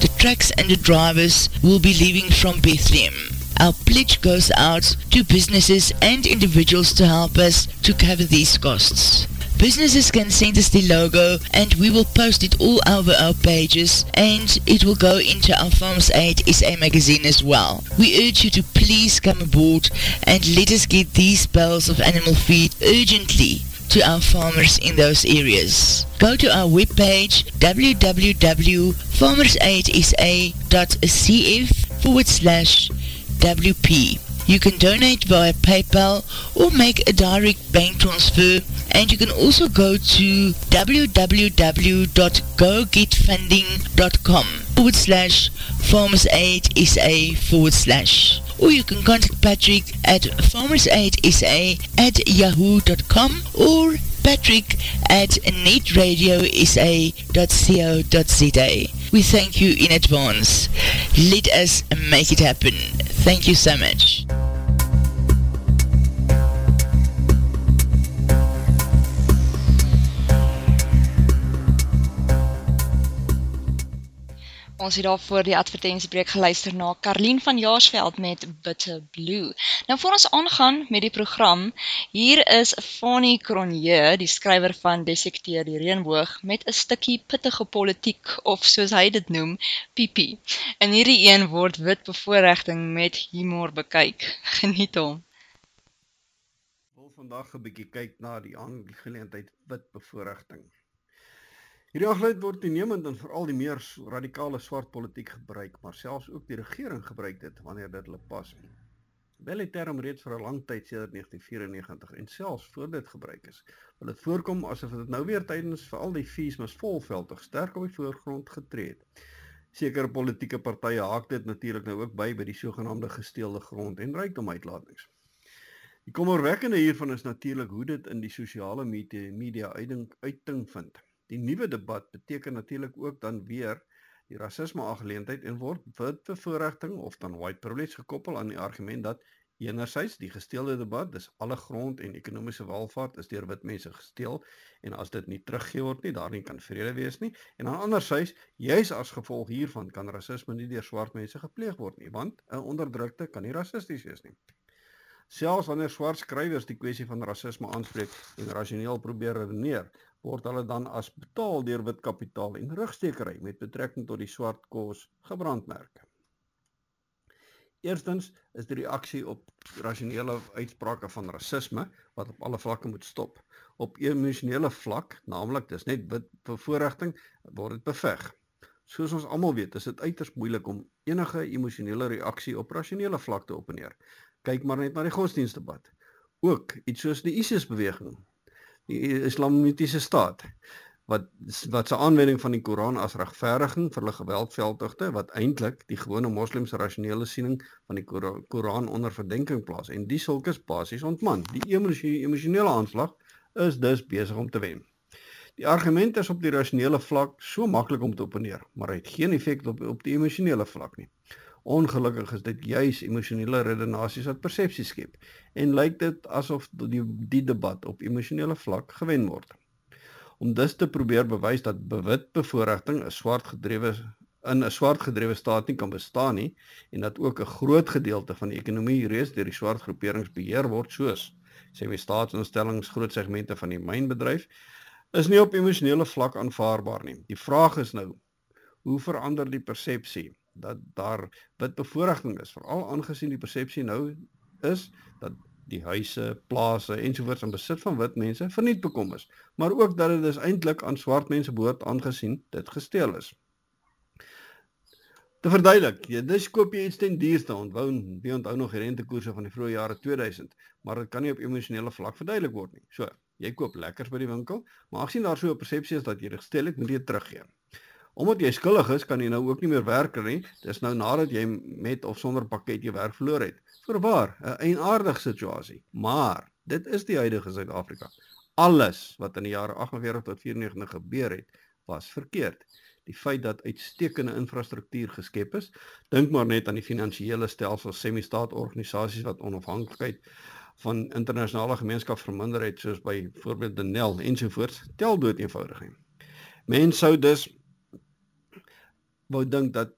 The trucks and the drivers will be leaving from Bethlehem. Our pledge goes out to businesses and individuals to help us to cover these costs. Businesses can send us the logo and we will post it all over our pages and it will go into our Farmers Aid SA magazine as well. We urge you to please come aboard and let us get these bales of animal feed urgently to our farmers in those areas. Go to our webpage www.farmersaidsa.cf forward slash WP. You can donate via PayPal or make a direct bank transfer and you can also go to www.gogetfunding.com forward slash farmersaidsa forward slash or you can contact Patrick at farmersaidsa at yahoo.com or patrick at netradiosa.co.za We thank you in advance. Let us make it happen. Thank you so much. Ons het daarvoor die advertensiebreek geluister na Karlien van Jaarsveld met Bitter Blue. Nou voor ons aangaan met die program, hier is Fanny Cronje, die skrywer van Desekteer die Reënboog met 'n stukkie pittige politiek of soos hy dit noem, piepie. In hierdie een word wit bevoordiging met humor bekyk. Geniet hom. wil vandag 'n bietjie kyk na die aangeleentheid wit bevoordiging. Hierdie aangeleentheid word toenemend en veral die meer radikale swart politiek gebruik, maar selfs ook die regering gebruik dit wanneer dit hulle pas. Wel die term reeds vir 'n lang tyd sedert 1994 en selfs voor dit gebruik is. Wil dit voorkom asof dit nou weer tydens veral die feesmas volveldtog sterk op die voorgrond getree het. Sekere politieke partye haak dit natuurlik nou ook by by die sogenaamde gesteelde grond en rykdomuitlatings. Die kommerwekkende hiervan is natuurlik hoe dit in die sosiale media, media uiting uiting vind. Die nuwe debat beteken natuurlik ook dan weer die rasisme aangeleentheid en word wit bevoordiging of dan white privilege gekoppel aan die argument dat enerzijds die gesteelde debat, dis alle grond en ekonomiese welvaart is deur wit mense gesteel en as dit nie teruggegee word nie, daarin kan vrede wees nie. En dan anderzijds, juis as gevolg hiervan kan rasisme nie deur swart mense gepleeg word nie, want 'n onderdrukte kan nie rassisties wees nie. Selfs wanneer swart skrywers die kwessie van rasisme aanspreek en rasioneel probeer redeneer, word hulle dan as betaal deur wit kapitaal en rugstekery met betrekking tot die swart kos gebrandmerk. Eerstens is die reaksie op rasionele uitsprake van rasisme wat op alle vlakke moet stop. Op emosionele vlak, naamlik dis net wit bevoordiging, word dit beveg. Soos ons almal weet, is dit uiters moeilik om enige emosionele reaksie op rasionele vlak te opneer. Kyk maar net na die godsdienstdebat. Ook iets soos die ISIS beweging, die Islamitiese staat wat wat se aanwending van die Koran as regverdiging vir hulle geweldveldtogte wat eintlik die gewone moslims rasionele siening van die Kora- Koran onder verdenking plaas en die sulkes basies ontman. Die emosio- emosionele aanslag is dus besig om te wen. Die argument is op die rasionele vlak so maklik om te opponeer, maar het geen effek op op die emosionele vlak nie. Ongelukkig is dit juis emosionele redenasies wat persepsie skep en lyk dit asof die die debat op emosionele vlak gewen word. Om dus te probeer bewys dat bewit bevoordiging 'n swart gedrewe in 'n swart gedrewe staat nie kan bestaan nie en dat ook 'n groot gedeelte van die ekonomie reeds deur die swart groeperings beheer word soos semi-staatsinstellings, groot segmente van die mynbedryf is nie op emosionele vlak aanvaarbaar nie. Die vraag is nou hoe verander die persepsie dat daar wit bevoordiging is, veral aangesien die persepsie nou is dat die huise, plase ensovoorts in besit van wit mense verniet bekom is, maar ook dat dit is eintlik aan swart mense behoort aangesien dit gesteel is. Te verduidelik, jy dis koop jy iets ten duurste, onthou wie onthou nog die rentekoerse van die vroeë jare 2000, maar dit kan nie op emosionele vlak verduidelik word nie. So, jy koop lekkers by die winkel, maar angsien daar so 'n persepsie is dat jy dit gesteel het, moet jy dit teruggee. Omdat jy skuldig is, kan jy nou ook nie meer werk kry nie. Dis nou nadat jy met of sonder pakket jou werk verloor het. Voorwaar, 'n eienaardige situasie. Maar dit is die huidige Suid-Afrika. Alles wat in die jare 48 tot 94 gebeur het, was verkeerd. Die feit dat uitstekende infrastruktuur geskep is, dink maar net aan die finansiële stelsel semi-staatorganisasies wat onafhanklikheid van internasionale gemeenskap verminder het soos byvoorbeeld Denel ensovoorts, tel dood eenvoudig nie. Mense sou dus wou dink dat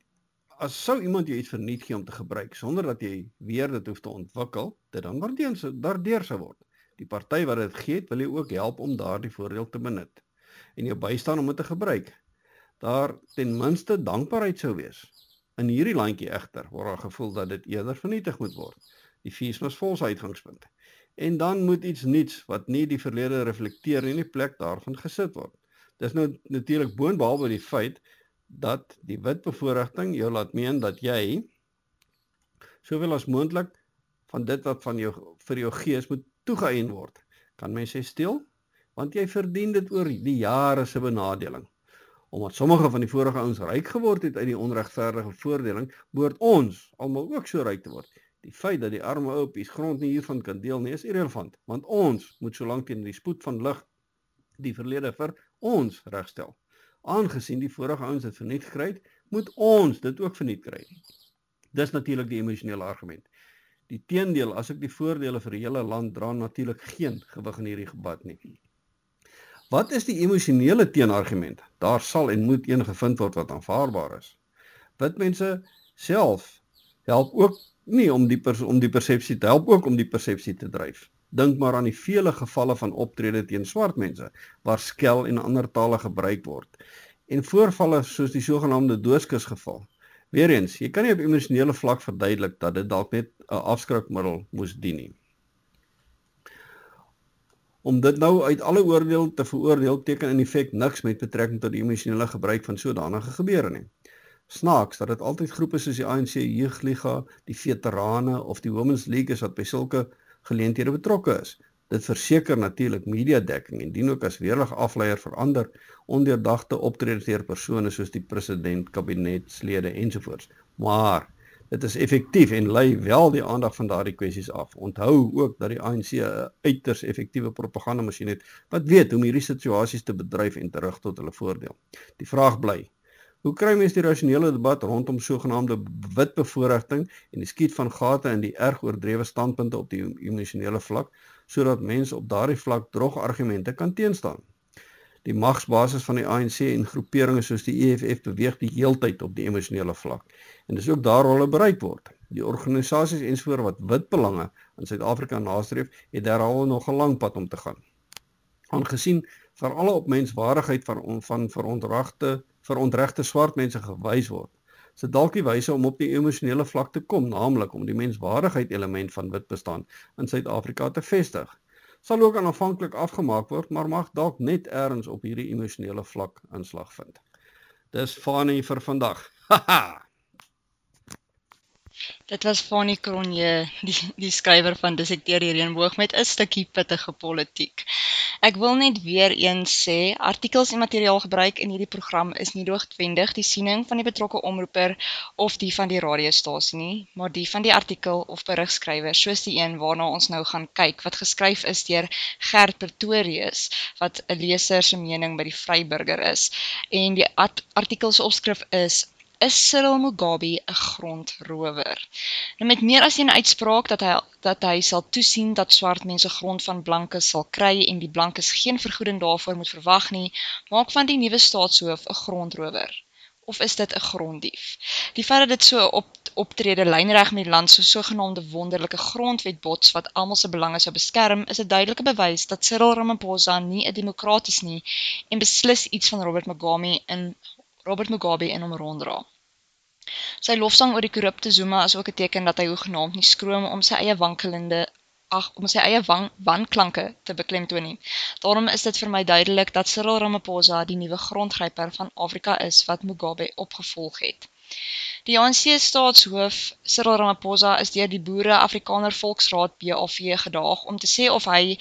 as sou iemand jou iets verniet gee om te gebruik sonder dat jy weer dit hoef te ontwikkel, dit dan waardeur sou daardeur sou word. Die party wat dit gee, wil jou ook help om daardie voordeel te benut en jou bystaan om dit te gebruik. Daar ten minste dankbaarheid sou wees. In hierdie landjie egter word daar gevoel dat dit eerder vernietig moet word. Die fees was vol sy uitgangspunt. En dan moet iets nuuts wat nie die verlede reflekteer nie in die plek daarvan gesit word. Dis nou natuurlik boonbehalwe die feit dat die wit bevoordiging jou laat meen dat jy soveel as moontlik van dit wat van jou vir jou gees moet toegeëien word. Kan mens sê steel? Want jy verdien dit oor die jare se benadeling. Omdat sommige van die vorige ouens ryk geword het uit die onregverdige voordeling, behoort ons almal ook so ryk te word. Die feit dat die arme oupies grond nie hiervan kan deel nie, is irrelevant, want ons moet solank teen die spoed van lig die verlede vir ons regstel. Aangesien die vorige ouens dit verniet gekry het, moet ons dit ook verniet kry. Dis natuurlik die emosionele argument. Die teendeel, as ek die voordele vir die hele land dra natuurlik geen gewig in hierdie debat nie. Wat is die emosionele teenargument? Daar sal en moet een gevind word wat aanvaarbaar is. Wit mense self help ook nie om die om die persepsie te help ook om die persepsie te dryf. Dink maar aan die vele gevalle van optrede teen swart mense waar skel en ander tale gebruik word. En voorvalle soos die sogenaamde dooskus geval. Weereens, jy kan nie op emosionele vlak verduidelik dat dit dalk net 'n afskrikmiddel moes dien nie. Om dit nou uit alle oordeel te veroordeel teken in feite niks met betrekking tot die emosionele gebruik van sodanige gebeure nie. Snaaks dat dit altyd groepe soos die ANC Jeugliga, die veterane of die Women's League is wat by sulke geleenthede betrokke is. Dit verseker natuurlik media dekking en dien ook as weerlig afleier vir ander ondeurdagte optredes deur persone soos die president, kabinetslede ensovoorts. Maar dit is effektief en lei wel die aandag van daardie kwessies af. Onthou ook dat die ANC 'n uiters effektiewe propagandamasjien het wat weet hoe om hierdie situasies te bedryf en terug tot hulle voordeel. Die vraag bly: Hoe kry mens die rasionele debat rondom sogenaamde wit bevoordiging en die skiet van gate in die erg oordrewe standpunte op die emosionele vlak sodat mense op daardie vlak droog argumente kan teenstaan? Die magsbasis van die ANC en groeperinge soos die EFF beweeg die heeltyd op die emosionele vlak en dis ook daar hulle bereik word. Die organisasies ensvoor wat wit belange in Suid-Afrika nastreef, het derhalwe nog 'n lang pad om te gaan. Aangesien veral op menswaardigheid van van verontragte verontregte swart mense gewys word, is dit dalk die wyse om op die emosionele vlak te kom, naamlik om die menswaardigheid element van wit bestaan in Suid-Afrika te vestig sal ook aanvanklik afgemaak word, maar mag dalk net eers op hierdie emosionele vlak inslag vind. Dis Fanie vir vandag. Haha. Dit was Fanny Cronje, die die skrywer van Dissekteer die reënboog met 'n stukkie pittige politiek. Ek wil net weer eens sê, artikels en materiaal gebruik in hierdie program is nie noodwendig die siening van die betrokke omroeper of die van die radiostasie nie, maar die van die artikel of berigskrywer, soos die een waarna ons nou gaan kyk wat geskryf is deur Gert Pretorius wat 'n leser se mening by die Vryburger is. En die art artikel se opskrif is is Cyril Mugabe 'n grondrower. Nou met meer as een uitspraak dat hy dat hy sal toesien dat swart mense grond van blankes sal kry en die blankes geen vergoeding daarvoor moet verwag nie, maak van die nuwe staatshoof 'n grondrower. Of is dit 'n gronddief? Die feit dat dit so op optrede lynreg met die land so sogenaamde wonderlike grondwet bots wat almal se belange sou beskerm, is 'n duidelike bewys dat Cyril Ramaphosa nie 'n demokraties nie en beslis iets van Robert Mugabe in Robert Mugabe in hom ronddra. Sy lofsang oor die korrupte Zuma is ook 'n teken dat hy hoegenaamd nie skroom om sy eie wankelende ag om sy eie wang, wanklanke te beklemtoon nie. Daarom is dit vir my duidelik dat Cyril Ramaphosa die nuwe grondgryper van Afrika is wat Mugabe opgevolg het. Die ANC staatshoof Cyril Ramaphosa is deur die Boere Afrikaner Volksraad BAV gedaag om te sê of hy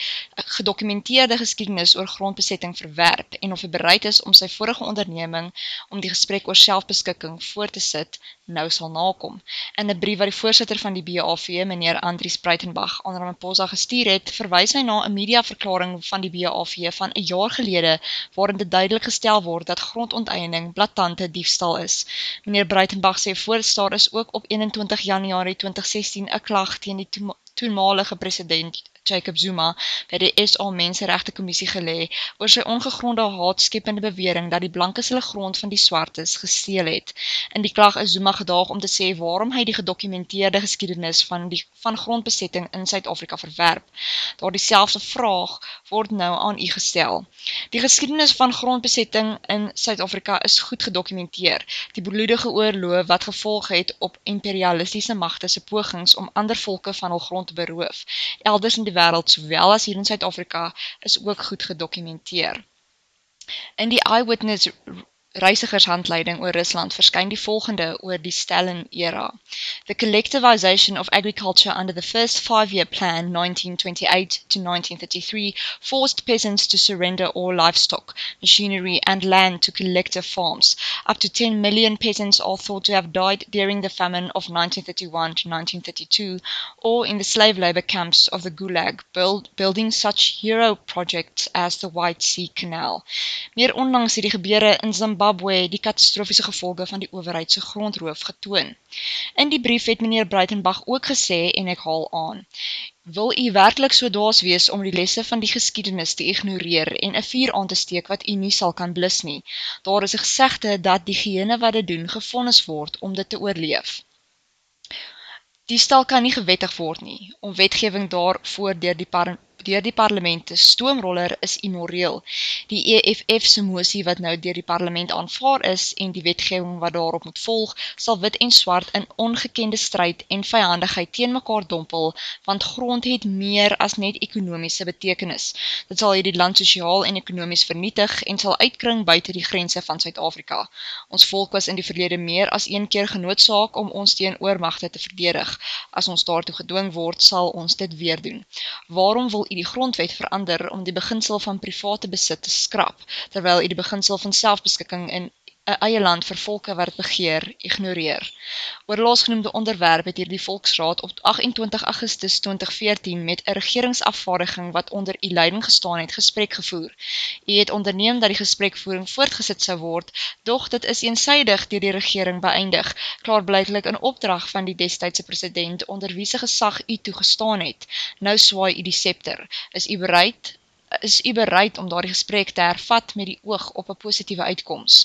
gedokumenteerde geskiedenis oor grondbesetting verwerp en of hy bereid is om sy vorige onderneming om die gesprek oor selfbeskikking voort te sit nou sal nakom. In 'n brief wat die voorsitter van die BAV, meneer Andries Breitenberg, aan Ramaphosa gestuur het, verwys hy na 'n mediaverklaring van die BAV van 'n jaar gelede waarin dit duidelik gestel word dat grondonteiening blaatante diefstal is. Meneer Breitenberg sê voorts daar is ook op 21 Januarie 2016 'n klag teen die toenmalige president Jacob Zuma by die SA Menseregte Kommissie gelê oor sy ongegronde haatskepende bewering dat die blankes hulle grond van die swartes gesteel het. In die klag is Zuma gedaag om te sê waarom hy die gedokumenteerde geskiedenis van die van grondbesetting in Suid-Afrika verwerp. Daardie selfde vraag word nou aan u gestel. Die geskiedenis van grondbesetting in Suid-Afrika is goed gedokumenteer. Die bloedige oorlog wat gevolg het op imperialistiese magte se pogings om ander volke van hul grond te beroof. Elders in die wêreld sowel as hier in Suid-Afrika is ook goed gedokumenteer. In die Eyewitness reisigershandleiding oor Rusland verskyn die volgende oor die Stalin-era. The collectivization of agriculture under the first five-year plan 1928 to 1933 forced peasants to surrender all livestock, machinery and land to collective farms. Up to 10 million peasants are thought to have died during the famine of 1931 to 1932 or in the slave labor camps of the Gulag, build, building such hero projects as the White Sea Canal. Meer onlangs het die gebeure in Zimbabwe Zimbabwe die katastrofiese gevolge van die owerheid se grondroof getoon. In die brief het meneer Breitenberg ook gesê en ek haal aan: Wil u werklik so dwaas wees om die lesse van die geskiedenis te ignoreer en 'n vuur aan te steek wat u nie sal kan blus nie? Daar is 'n gesegde dat diegene wat dit doen gefonnis word om dit te oorleef. Die stel kan nie gewettig word nie. Om wetgewing daarvoor deur die par deur die parlement te stoomroller is immoreel. Die EFF se mosie wat nou deur die parlement aanvaar is en die wetgewing wat daarop moet volg, sal wit en swart in ongekende stryd en vyhandigheid teen mekaar dompel, want grond het meer as net ekonomiese betekenis. Dit sal hierdie land sosiaal en ekonomies vernietig en sal uitkring buite die grense van Suid-Afrika. Ons volk was in die verlede meer as een keer genoodsaak om ons teen oormagte te verdedig. As ons daartoe gedwing word, sal ons dit weer doen. Waarom wil u die grondwet verander om die beginsel van private besit te skrap, terwyl u die beginsel van selfbeskikking in 'n eie land vir volke wat dit begeer ignoreer. Oor laasgenoemde onderwerp het hierdie Volksraad op 28 Augustus 2014 met 'n regeringsafvaardiging wat onder u leiding gestaan het, gesprek gevoer. U het onderneem dat die gesprekvoering voortgesit sou word, dog dit is eensydig deur die regering beëindig, klaarblyklik in opdrag van die destydse president onder wie se gesag u toegestaan het. Nou swaai u die septer. Is u bereid is u bereid om daardie gesprek te hervat met die oog op 'n positiewe uitkoms.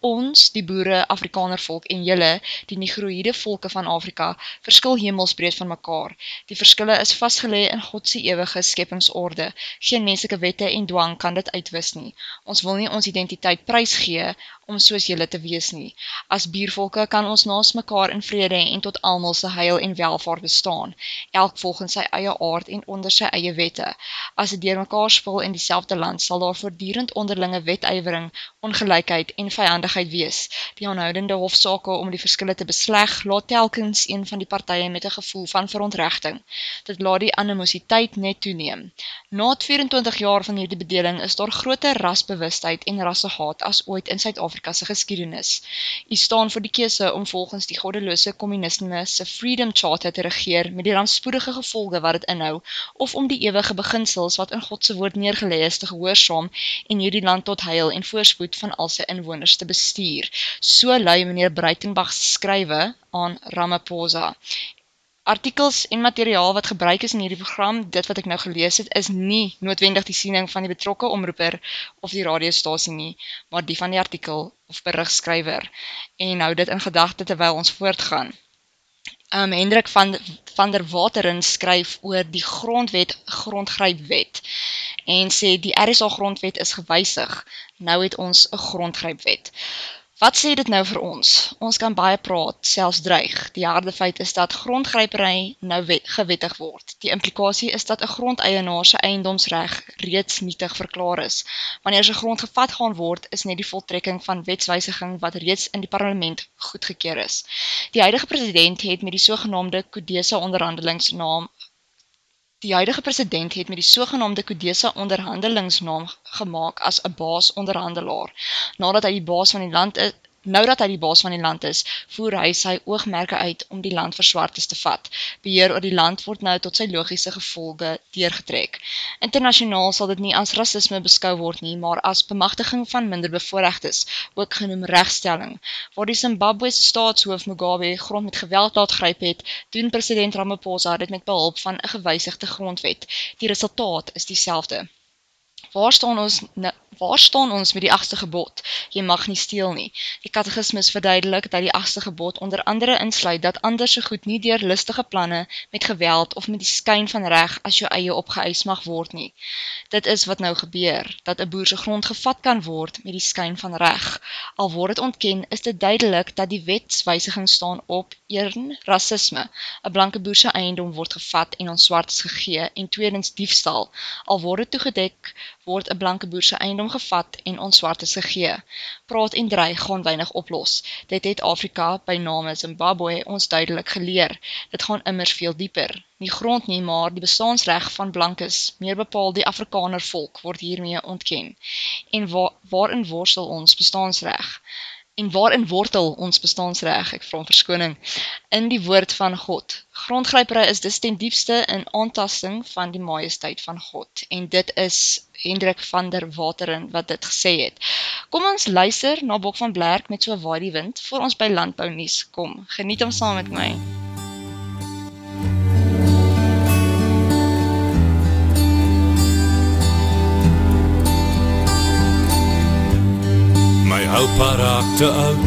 Ons, die boere, Afrikaner volk en julle, die negroïde volke van Afrika, verskil hemelsbreed van mekaar. Die verskille is vasgelê in God se ewige skepingsorde. Geen menslike wette en dwang kan dit uitwis nie. Ons wil nie ons identiteit prysgee om soos julle te wees nie. As buurvolke kan ons naas mekaar in vrede en tot almal se heil en welvaart bestaan, elk volgens sy eie aard en onder sy eie wette. As dit deur mekaar spul in dieselfde land, sal daar voortdurend onderlinge wetywering, ongelykheid en vyhandigheid wees. Die aanhoudende hofsaake om die verskille te besleg, laat telkens een van die partye met 'n gevoel van verontregting. Dit laat die animositeit net toeneem. Na 24 jaar van hierdie bedeling is daar groter rasbewustheid en rassehaat as ooit in Suid-Afrika se geskiedenis. U staan voor die keuse om volgens die goddelose kommunisme se Freedom Charter te regeer met die rampspoedige gevolge wat dit inhou, of om die ewige beginsels wat in God se woord neergelê is te gehoorsaam en hierdie land tot heil en voorspoed van al sy inwoners te bestuur. So lui meneer Breitenbach se skrywe aan Ramaphosa. Artikels en materiaal wat gebruik is in hierdie program, dit wat ek nou gelees het, is nie noodwendig die siening van die betrokke omroeper of die radiostasie nie, maar die van die artikel of berigskrywer. En hou dit in gedagte terwyl ons voortgaan. Um, Hendrik van, van der Wateren skryf oor die grondwet grondgrypwet en sê die RSA grondwet is gewysig. Nou het ons 'n grondgrypwet. Wat sê dit nou vir ons? Ons kan baie praat, selfs dreig. Die harde feit is dat grondgrypery nou wet, gewettig word. Die implikasie is dat 'n grondeienaar se eiendomsreg reeds nietig verklaar is. Wanneer sy grond gevat gaan word, is net die voltrekking van wetswysiging wat reeds in die parlement goedgekeur is. Die huidige president het met die sogenaamde Kodesa onderhandelingsnaam Die huidige president het met die sogenaamde Kodesa onderhandelingsnaam gemaak as 'n baas onderhandelaar. Nadat hy die baas van die land nou dat hy die baas van die land is, voer hy sy oogmerke uit om die land vir swartes te vat. Beheer oor die land word nou tot sy logiese gevolge deurgetrek. Internasionaal sal dit nie as rasisme beskou word nie, maar as bemagtiging van minderbevoorregtes, ook genoem regstelling. Waar die Zimbabwe se staatshoof Mugabe grond met geweld laat gryp het, doen president Ramaphosa dit met behulp van 'n gewysigde grondwet. Die resultaat is dieselfde. Waar staan ons nou, waar staan ons met die 8ste gebod? Jy mag nie steel nie. Die katekismus verduidelik dat die 8ste gebod onder andere insluit dat ander se goed nie deur lustige planne met geweld of met die skyn van reg as jou eie opgeëis mag word nie. Dit is wat nou gebeur, dat 'n boer se grond gevat kan word met die skyn van reg. Al word dit ontken, is dit duidelik dat die wetswysiging staan op 1 rasisme. 'n Blanke boer se eiendom word gevat en aan swartes gegee en tweedens diefstal. Al word dit toegedek word 'n blanke boer se eiendom gevat en ons swartes gegee. Praat en dreig gaan weinig oplos. Dit het Afrika by name Zimbabwe ons duidelik geleer. Dit gaan immers veel dieper. Nie grond nie, maar die bestaansreg van blankes, meer bepaal die Afrikaner volk word hiermee ontken. En waar, waarin worstel ons bestaansreg? En waarin wortel ons bestaansreg? Ek vra om verskoning. In die woord van God. Grondgrypery is dus ten diepste in aantasting van die majesteit van God. En dit is Hendrik van der Wateren wat dit gesê het. Kom ons luister na Bok van Blerk met so waai die wind voor ons by landbou nuus kom. Geniet hom saam met my. Pa raak te oud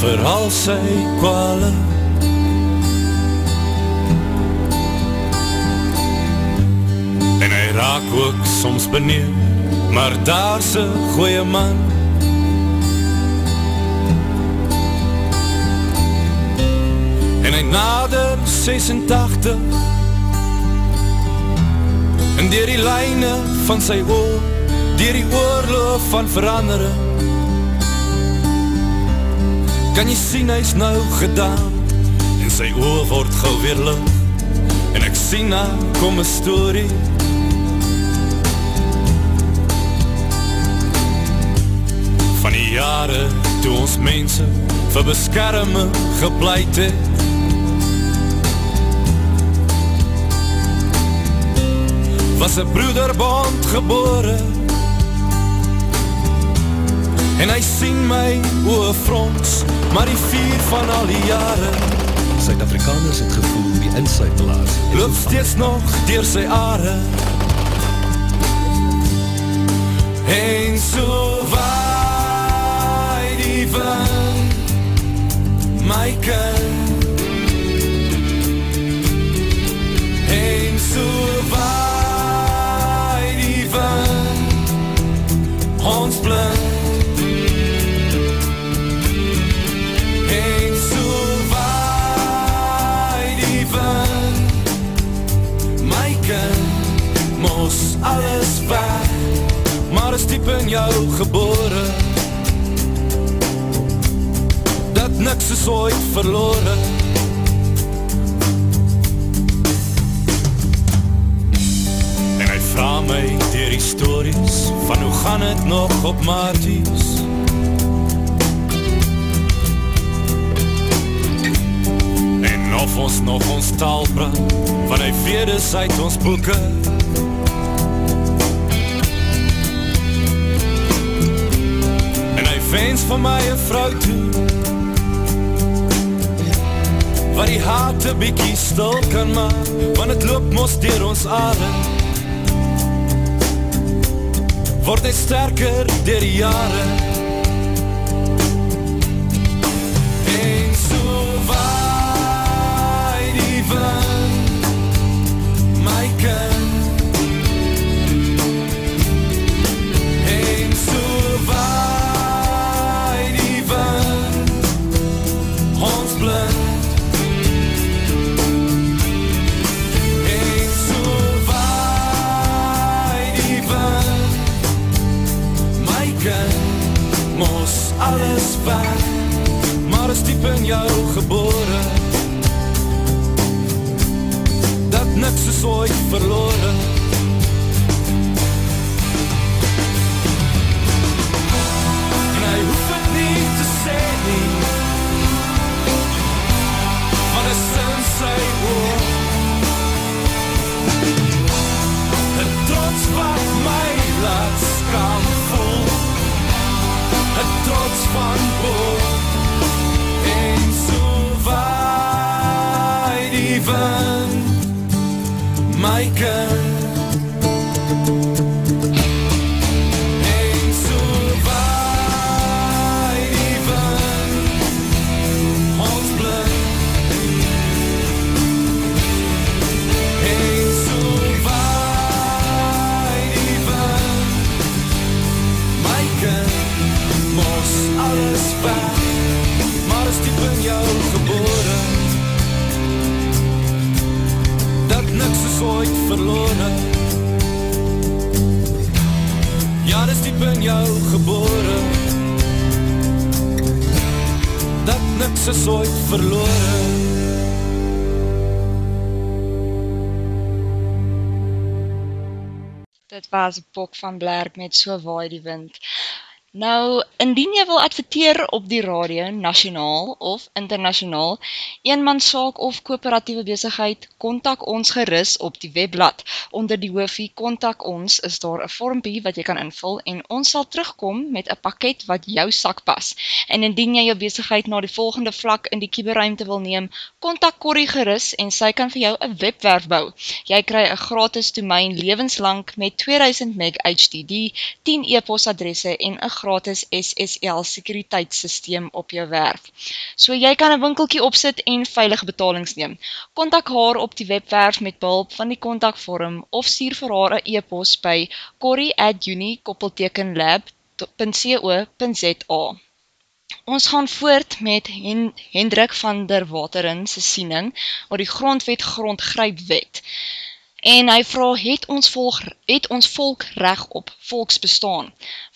vir al sy kwale. En hy raak ook soms beneel, maar daar's 'n goeie man. En hy nader 86 En dier die lijne van sy oor Dier die oorloof van verandering Kan jy sien hy is nou gedaan. En sy oor word gauw weer lig En ek sien na kom een story. Van die jare toe ons mense vir beskerming gepleit het. Was een broederbond gebore En hy sien my oe frons, maar die vier van al die jare Suid-Afrikaners het gevoel die insuitelaars Loop steeds nog dier sy are En so waai die wind My kind En so waai die wind Ons blind Is diep in jou gebore. Dat niks is ooit verloren En hy vraag my dier die stories Van hoe gaan het nog op Maarties En of ons nog ons taal praat Van hy vedes uit ons boeke wens van my een vrou toe. Wat die harte bykie stil kan maak Want het loop mos dier ons adem. Word net sterker dier die jare alles weg Maar is diep in jou gebore Dat niks is ooit verloren trots ooit verloren. Ja, dis diep in jou gebore Dat niks is ooit verloren. Dit was Bok van Blerk met So Waai die Wind. Nou, indien jy wil adverteer op die radio, nasionaal of internasionaal, eenmanssaak of koöperatiewe besigheid, kontak ons gerus op die webblad. Onder die hoofie kontak ons is daar 'n vormpie wat jy kan invul en ons sal terugkom met 'n pakket wat jou sak pas. En indien jy jou besigheid na die volgende vlak in die kuberruimte wil neem, kontak Corrie gerus en sy kan vir jou 'n webwerf bou. Jy kry 'n gratis domein lewenslank met 2000 meg HTTP, 10 e-posadresse en 'n gratis SSL sekuriteitssysteem op jou werf. So jy kan 'n winkeltjie opsit en veilige betalings neem. Kontak haar op die webwerf met behulp van die kontakvorm of stuur vir haar 'n e-pos by corrie@uni-lab.co.za. Ons gaan voort met Hen Hendrik van der Wateren se siening oor die grondwet grondgrypwet. En hy vra het ons volk het ons volk reg op volksbestaan.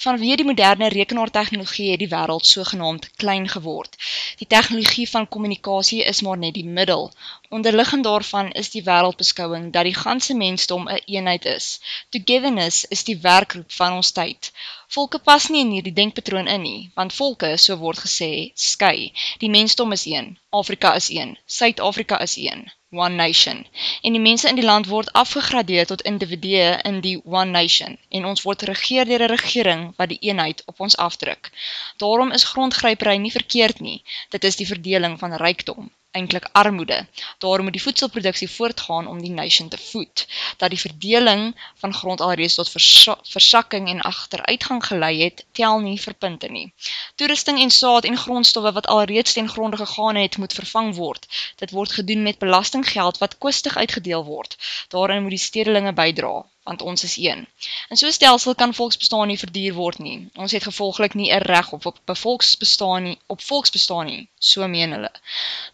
Vanweë die moderne rekenaartegnologie het die wêreld sogenaamd klein geword. Die tegnologie van kommunikasie is maar net die middel. Onderliggend daarvan is die wêreldbeskouing dat die ganse mensdom 'n een eenheid is. Togetherness is die werkroep van ons tyd. Volke pas nie in hierdie denkpatroon in nie, want volke, so word gesê, skei. Die mensdom is een, Afrika is een, Suid-Afrika is een, One Nation. En die mense in die land word afgegradeer tot individue in die One Nation en ons word geregeer deur 'n regering wat die eenheid op ons afdruk. Daarom is grondgrypery nie verkeerd nie. Dit is die verdeling van rykdom eintlik armoede. Daarom moet die voedselproduksie voortgaan om die nation te voed. Dat die verdeling van grond alreeds tot versa versakking en agteruitgang gelei het, tel nie vir punte nie. Toerusting en saad en grondstowwe wat alreeds ten gronde gegaan het, moet vervang word. Dit word gedoen met belastinggeld wat kwistig uitgedeel word. Daarin moet die stedelinge bydra want ons is een. In so 'n stelsel kan volksbestaan nie verduur word nie. Ons het gevolglik nie 'n reg op op bevolksbestaan nie, op volksbestaan nie, so meen hulle.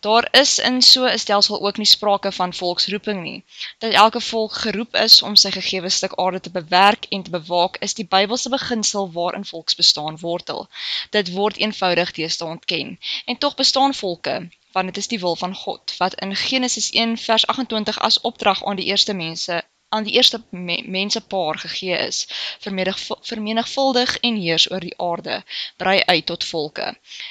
Daar is in so 'n stelsel ook nie sprake van volksroeping nie. Dat elke volk geroep is om sy gegeewe stuk aarde te bewerk en te bewaak, is die Bybelse beginsel waarin volksbestaan wortel. Dit word eenvoudig deesdae ontken. En tog bestaan volke, want dit is die wil van God wat in Genesis 1 vers 28 as opdrag aan die eerste mense aan die eerste me mense paar gegee is, vermenigvuldig en heers oor die aarde, brei uit tot volke.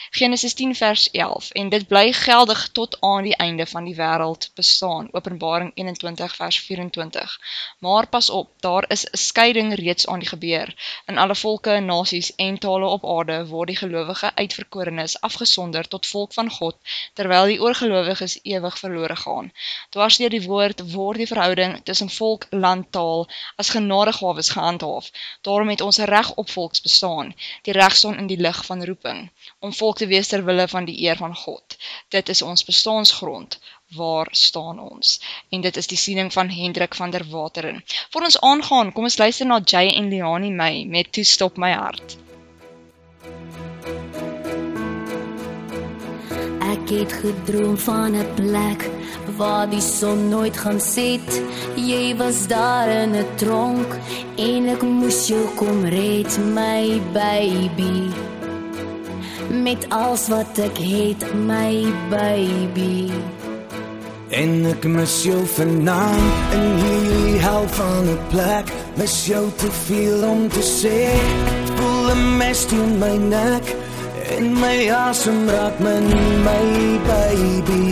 Genesis 10 vers 11, en dit bly geldig tot aan die einde van die wereld bestaan, openbaring 21 vers 24. Maar pas op, daar is een scheiding reeds aan die gebeur. In alle volke, nasies en tale op aarde word die gelovige uitverkorenis afgesonder tot volk van God, terwyl die oorgeloviges ewig verloren gaan. Dwars dier die woord word die verhouding tussen volk, land, taal as genadegawes gehandhaaf. Daarom het ons reg op volks bestaan, die regstaan in die lig van roeping, om volk te wees terwille van die eer van God. Dit is ons bestaansgrond, waar staan ons? En dit is die siening van Hendrik van der Wateren. Voor ons aangaan, kom ons luister na Jay en Liani my met Toe stop my hart. Ek het gedroom van 'n plek waar die son nooit gaan set. Jy was daar in 'n tronk en ek moes jou kom red, my baby. Met alles wat ek het, my baby. En ek mis jou vanaand in hierdie hel van 'n plek. Mis jou te veel om te sê. Ek voel 'n mes teen my nek en my asem raak min, my baby.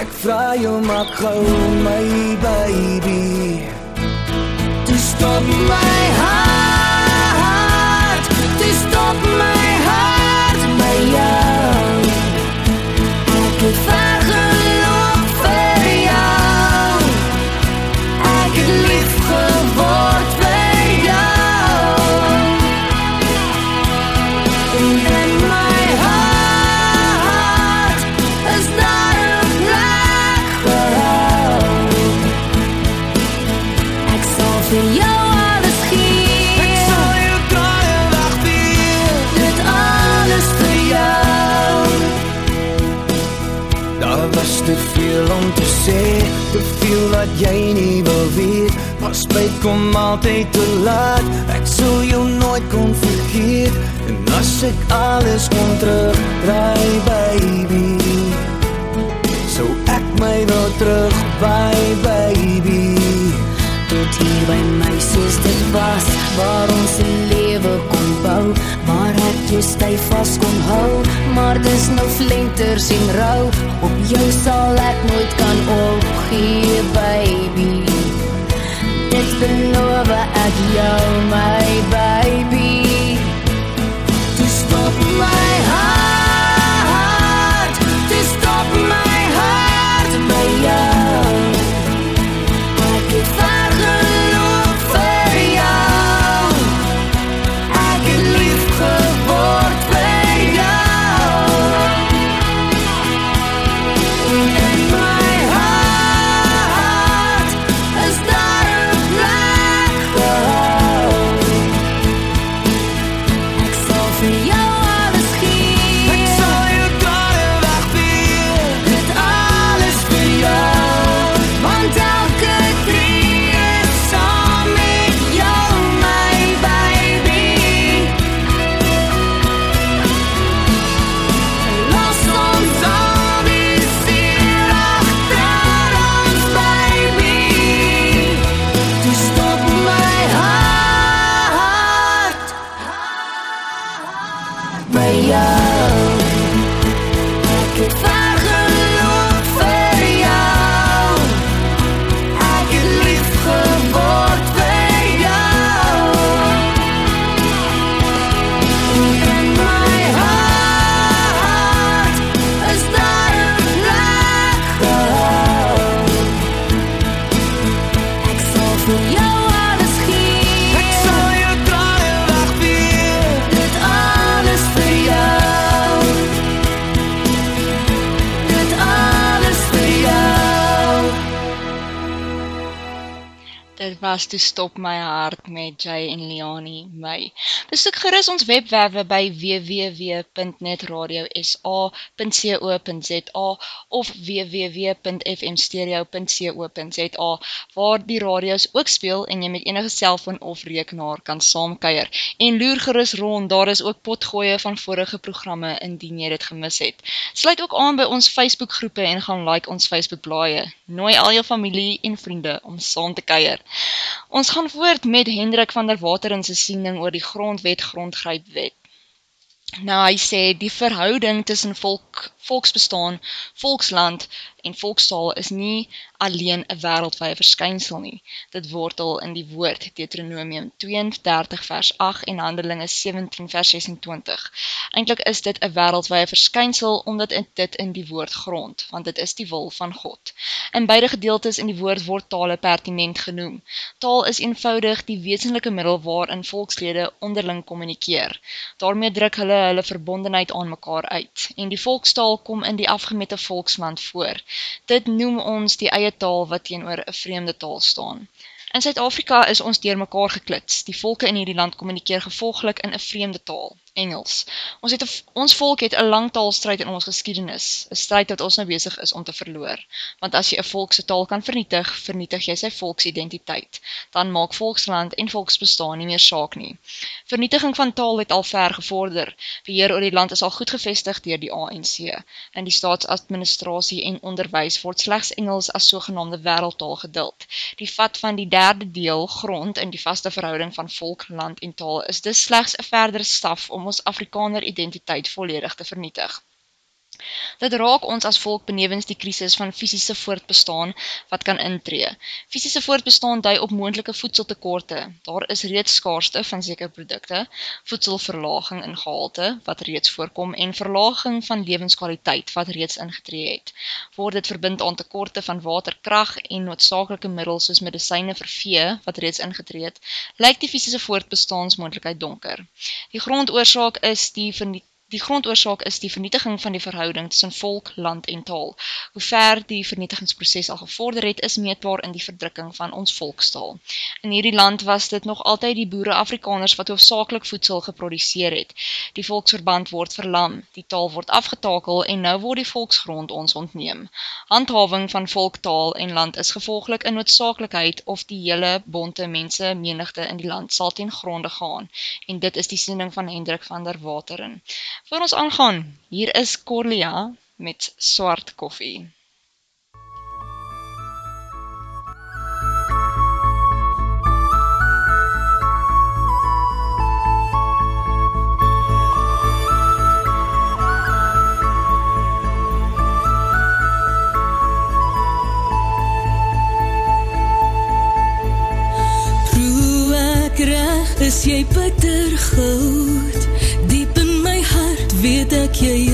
Ek vra jou maak gou my baby. To stop my heart, to stop my jy nie wil weet. Maar spyt kom altyd te laat. Ek sal jou nooit kon vergeet. En as ek alles kon terugdraai, baby. Sou ek my nou terug by baby. Tot hier by my soos dit was Waar ons 'n lewe kon bou Ek jou styf vas kon hou Maar dis nou flenters en rou. Op jou sal ek nooit kan opgee, baby. Dit beloof ek jou, my baby Was toe stop my hart met Jay en Leonie my. Besoek gerus ons webwerwe by www.netradiosa.co.za of www.fmstereo.co.za waar die radio's ook speel en jy met enige selfoon of rekenaar kan saamkuier. En loer gerus rond, daar is ook potgoeie van vorige programme indien jy dit gemis het. Sluit ook aan by ons Facebook groepe en gaan like ons Facebook blaaie. Nooi al jou familie en vriende om saam te kuier. Ons gaan voort met Hendrik van der Wateren se siening oor die grondwet grondgrypwet. Nou hy sê die verhouding tussen volk, volksbestaan, volksland en volkstaal is nie alleen 'n wêreldwye verskynsel nie. Dit wortel in die woord Deuteronomium 32 vers 8 en Handelinge 17 vers 26. Eintlik is dit 'n wêreldwye verskynsel omdat dit in die woord grond, want dit is die wil van God. In beide gedeeltes in die woord word tale pertinent genoem. Taal is eenvoudig die wesenlike middel waarin volkslede onderling kommunikeer. daarmee druk hulle hulle verbondenheid aan mekaar uit en die volkstaal kom in die afgemete volksland voor. Dit noem ons die eie taal wat teenoor 'n vreemde taal staan. In Suid-Afrika is ons deur mekaar geklits. Die volke in hierdie land kommunikeer gevolglik in 'n vreemde taal, Engels. Ons het ons volk het 'n lang taalstryd in ons geskiedenis, 'n stryd wat ons nou besig is om te verloor. Want as jy 'n volk se taal kan vernietig, vernietig jy sy volksidentiteit. Dan maak volksland en volksbestaan nie meer saak nie. Vernietiging van taal het al ver gevorder. Beheer oor die land is al goed gevestig deur die ANC. In die staatsadministrasie en onderwys word slegs Engels as sogenaamde wêreldtaal geduld. Die vat van die derde deel grond in die vaste verhouding van volk, land en taal is dus slegs 'n verdere stap om ons Afrikaner identiteit volledig te vernietig. Dit raak ons as volk benewens die krisis van fisiese voortbestaan wat kan intree. Fisiese voortbestaan dui op moontlike voedseltekorte. Daar is reeds skaarste van sekere produkte, voedselverlaging in gehalte wat reeds voorkom en verlaging van lewenskwaliteit wat reeds ingetree het. Word dit verbind aan tekorte van water, krag en noodsaaklike middels soos medisyne vir vee wat reeds ingetree het, lyk die fisiese voortbestaansmoontlikheid donker. Die grondoorsaak is die vernietiging Die grondoorsaak is die vernietiging van die verhouding tussen volk, land en taal. Hoe ver die vernietigingsproses al gevorder het, is meetbaar in die verdrukking van ons volkstaal. In hierdie land was dit nog altyd die boere Afrikaners wat hoofsaaklik voedsel geproduseer het. Die volksverband word verlam, die taal word afgetakel en nou word die volksgrond ons ontneem. Handhawing van volktaal en land is gevolglik 'n noodsaaklikheid of die hele bonte mense menigte in die land sal ten gronde gaan. En dit is die siening van Hendrik van der Wateren. Voor ons aangaan, hier is Corlia met swart koffie. Proe ek reg, is jy bitter goud weet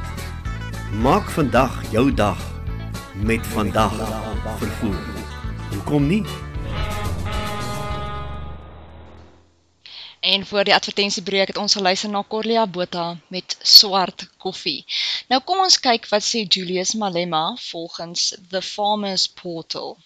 Maak vandag jou dag met vandag vervoer. Hoekom nie? En voor die advertensiebreek het ons geluister na Corlia Botha met Swart Koffie. Nou kom ons kyk wat sê Julius Malema volgens The Farmers Portal.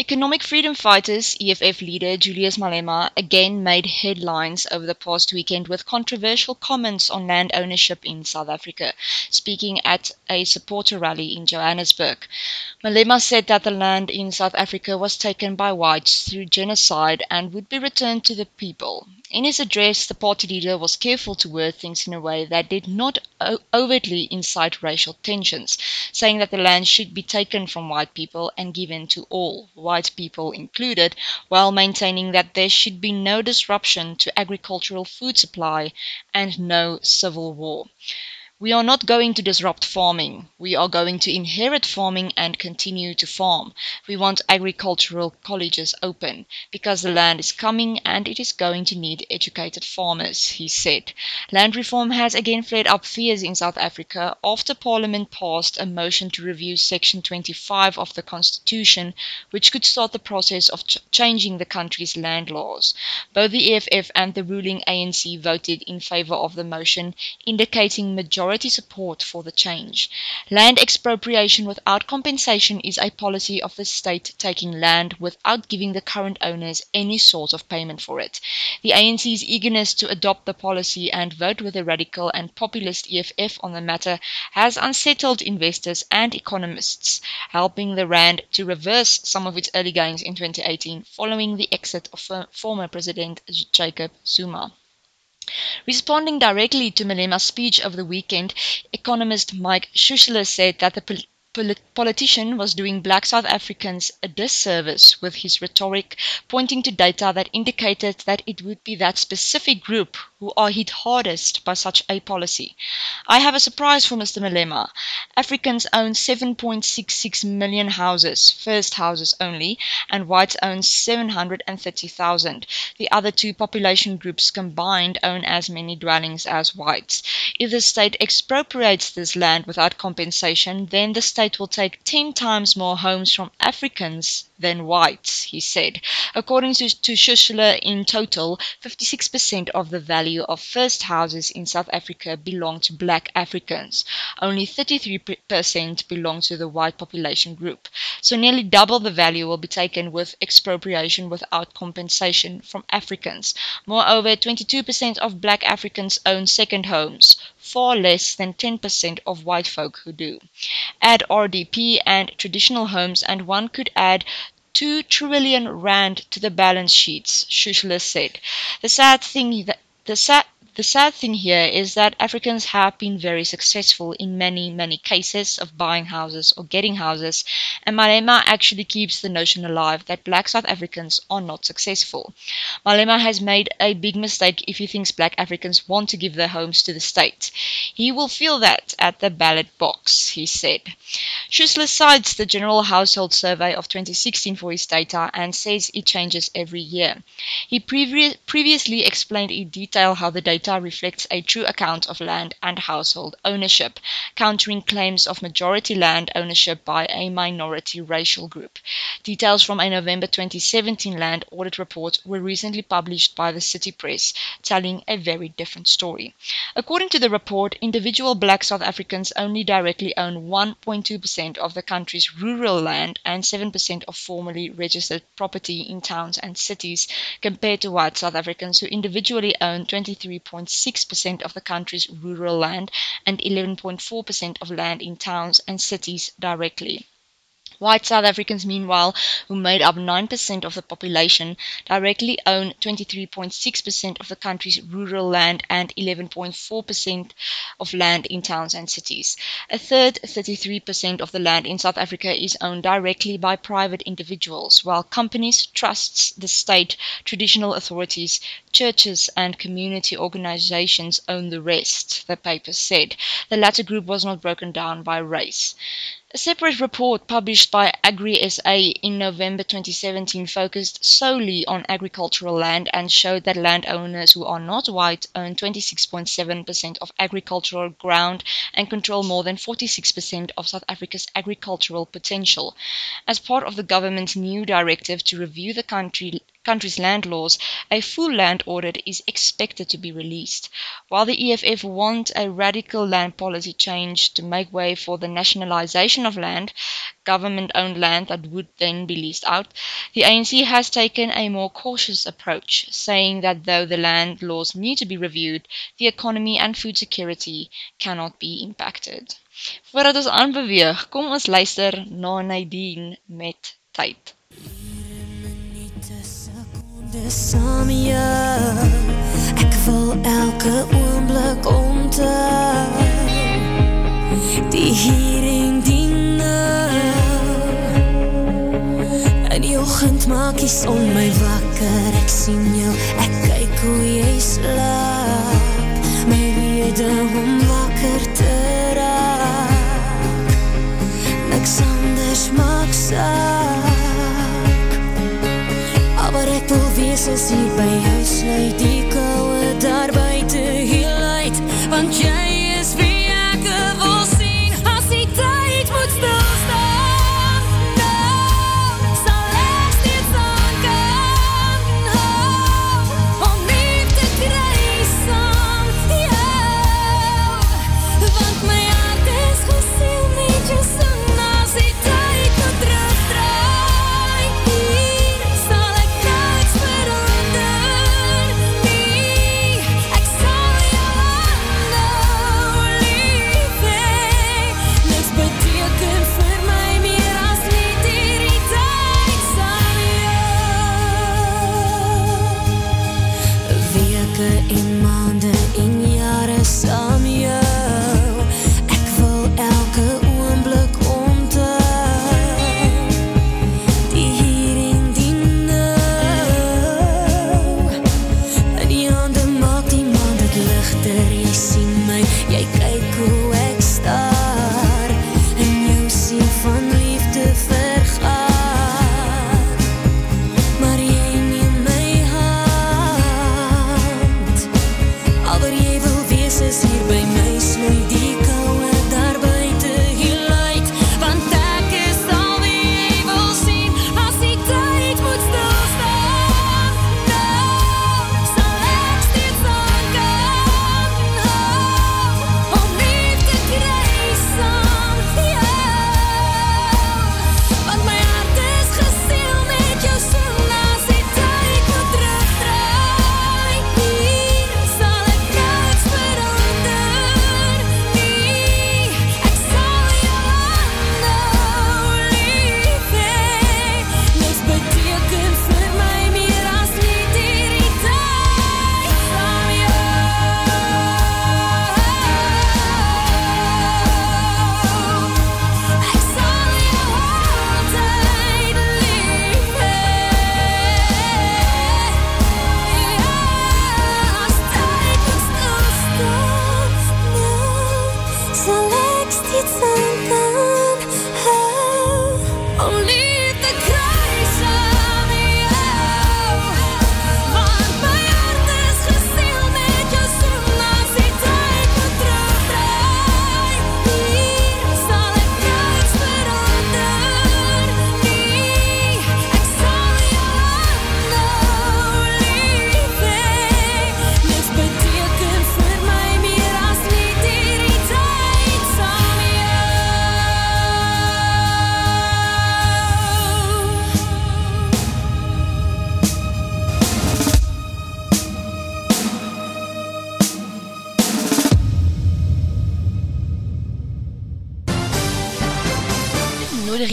Economic freedom fighters, EFF leader Julius Malema again made headlines over the past weekend with controversial comments on land ownership in South Africa, speaking at a supporter rally in Johannesburg. Malema said that the land in South Africa was taken by whites through genocide and would be returned to the people. In his address, the party leader was careful to word things in a way that did not overtly incite racial tensions, saying that the land should be taken from white people and given to all, white people included, while maintaining that there should be no disruption to agricultural food supply and no civil war. We are not going to disrupt farming. We are going to inherit farming and continue to farm. We want agricultural colleges open because the land is coming and it is going to need educated farmers, he said. Land reform has again flared up fears in South Africa after Parliament passed a motion to review Section 25 of the Constitution, which could start the process of ch- changing the country's land laws. Both the EFF and the ruling ANC voted in favour of the motion, indicating majority support for the change. Land expropriation without compensation is a policy of the state taking land without giving the current owners any sort of payment for it. The ANC's eagerness to adopt the policy and vote with the radical and populist EFF on the matter has unsettled investors and economists, helping the rand to reverse some of its early gains in 2018 following the exit of former President Jacob Zuma. Responding directly to Malema's speech over the weekend, economist Mike Schuessler said that the pol- polit- politician was doing black South Africans a disservice with his rhetoric, pointing to data that indicated that it would be that specific group who are hit hardest by such a policy. I have a surprise for Mr. Malema. Africans own 7.66 million houses, first houses only, and whites own 730,000. The other two population groups combined own as many dwellings as whites. If the state expropriates this land without compensation, then the state will take 10 times more homes from Africans than whites, he said. According to, to Schuessler, in total, 56% of the value of first houses in South Africa belong to black Africans. Only 33% belong to the white population group. So nearly double the value will be taken with expropriation without compensation from Africans. Moreover, 22% of black Africans own second homes, far less than 10% of white folk who do. Add RDP and traditional homes, and one could add 2 trillion rand to the balance sheets, Schuessler said. The sad thing that the sad the sad thing here is that Africans have been very successful in many, many cases of buying houses or getting houses, and Malema actually keeps the notion alive that black South Africans are not successful. Malema has made a big mistake if he thinks black Africans want to give their homes to the state. He will feel that at the ballot box, he said. Schuessler cites the General Household Survey of 2016 for his data and says it changes every year. He previ- previously explained in detail how the data reflects a true account of land and household ownership, countering claims of majority land ownership by a minority racial group. Details from a November 2017 land audit report were recently published by the City Press, telling a very different story. According to the report, individual black South Africans only directly own 1.2% of the country's rural land and 7% of formally registered property in towns and cities, compared to white South Africans who individually own 23.6% of the country's rural land and 11.4% of land in towns and cities directly. White South Africans, meanwhile, who made up 9% of the population, directly own 23.6% of the country's rural land and 11.4% of land in towns and cities. A third, 33% of the land in South Africa is owned directly by private individuals, while companies, trusts, the state, traditional authorities, churches, and community organizations own the rest, the paper said. The latter group was not broken down by race. A separate report published by Agri-SA in November 2017 focused solely on agricultural land and showed that landowners who are not white own 26.7% of agricultural ground and control more than 46% of South Africa's agricultural potential. As part of the government's new directive to review the country country's land laws, a full land audit is expected to be released. While the EFF want a radical land policy change to make way for the nationalisation of land, government owned land that would then be leased out, the ANC has taken a more cautious approach, saying that though the land laws need to be reviewed, the economy and food security cannot be impacted. Voordat ons aanbeweeg, kom ons luister na Nadine met tyd. Dis saam jou. Ek wil elke oomblik onthou. Die hier en die nou. In die oggend maak die son my wakker. Ek sien jou, ek kyk hoe jy slaap. My rede om wakker te raak. Niks anders maak saak. Wees is hier by jou sluit die koue daar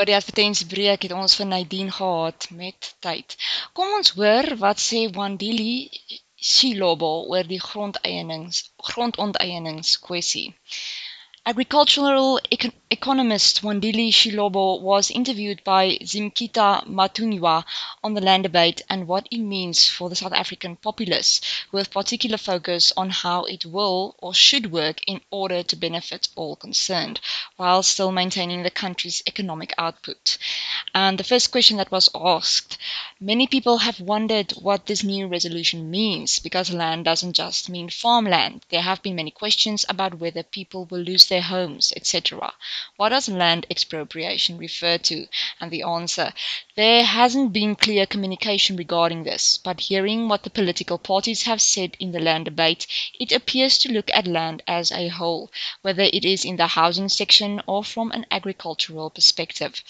Voor die advertentiebreek het ons vir Nadine gehad met tyd. Kom ons hoor wat sê Wandili Shilobo oor die grondeienings, grondonteieningskwessie. Agricultural econ economist Wandili Shilobo was interviewed by Zimkita Matunywa on the land debate and what it means for the South African populace, with particular focus on how it will or should work in order to benefit all concerned, while still maintaining the country's economic output. And the first question that was asked many people have wondered what this new resolution means because land doesn't just mean farmland. There have been many questions about whether people will lose their homes, etc. What does land expropriation refer to? And the answer there hasn't been clear communication regarding this, but hearing what the political parties have said in the land debate, it appears to look at land as a whole, whether it is in the housing section or from an agricultural perspective.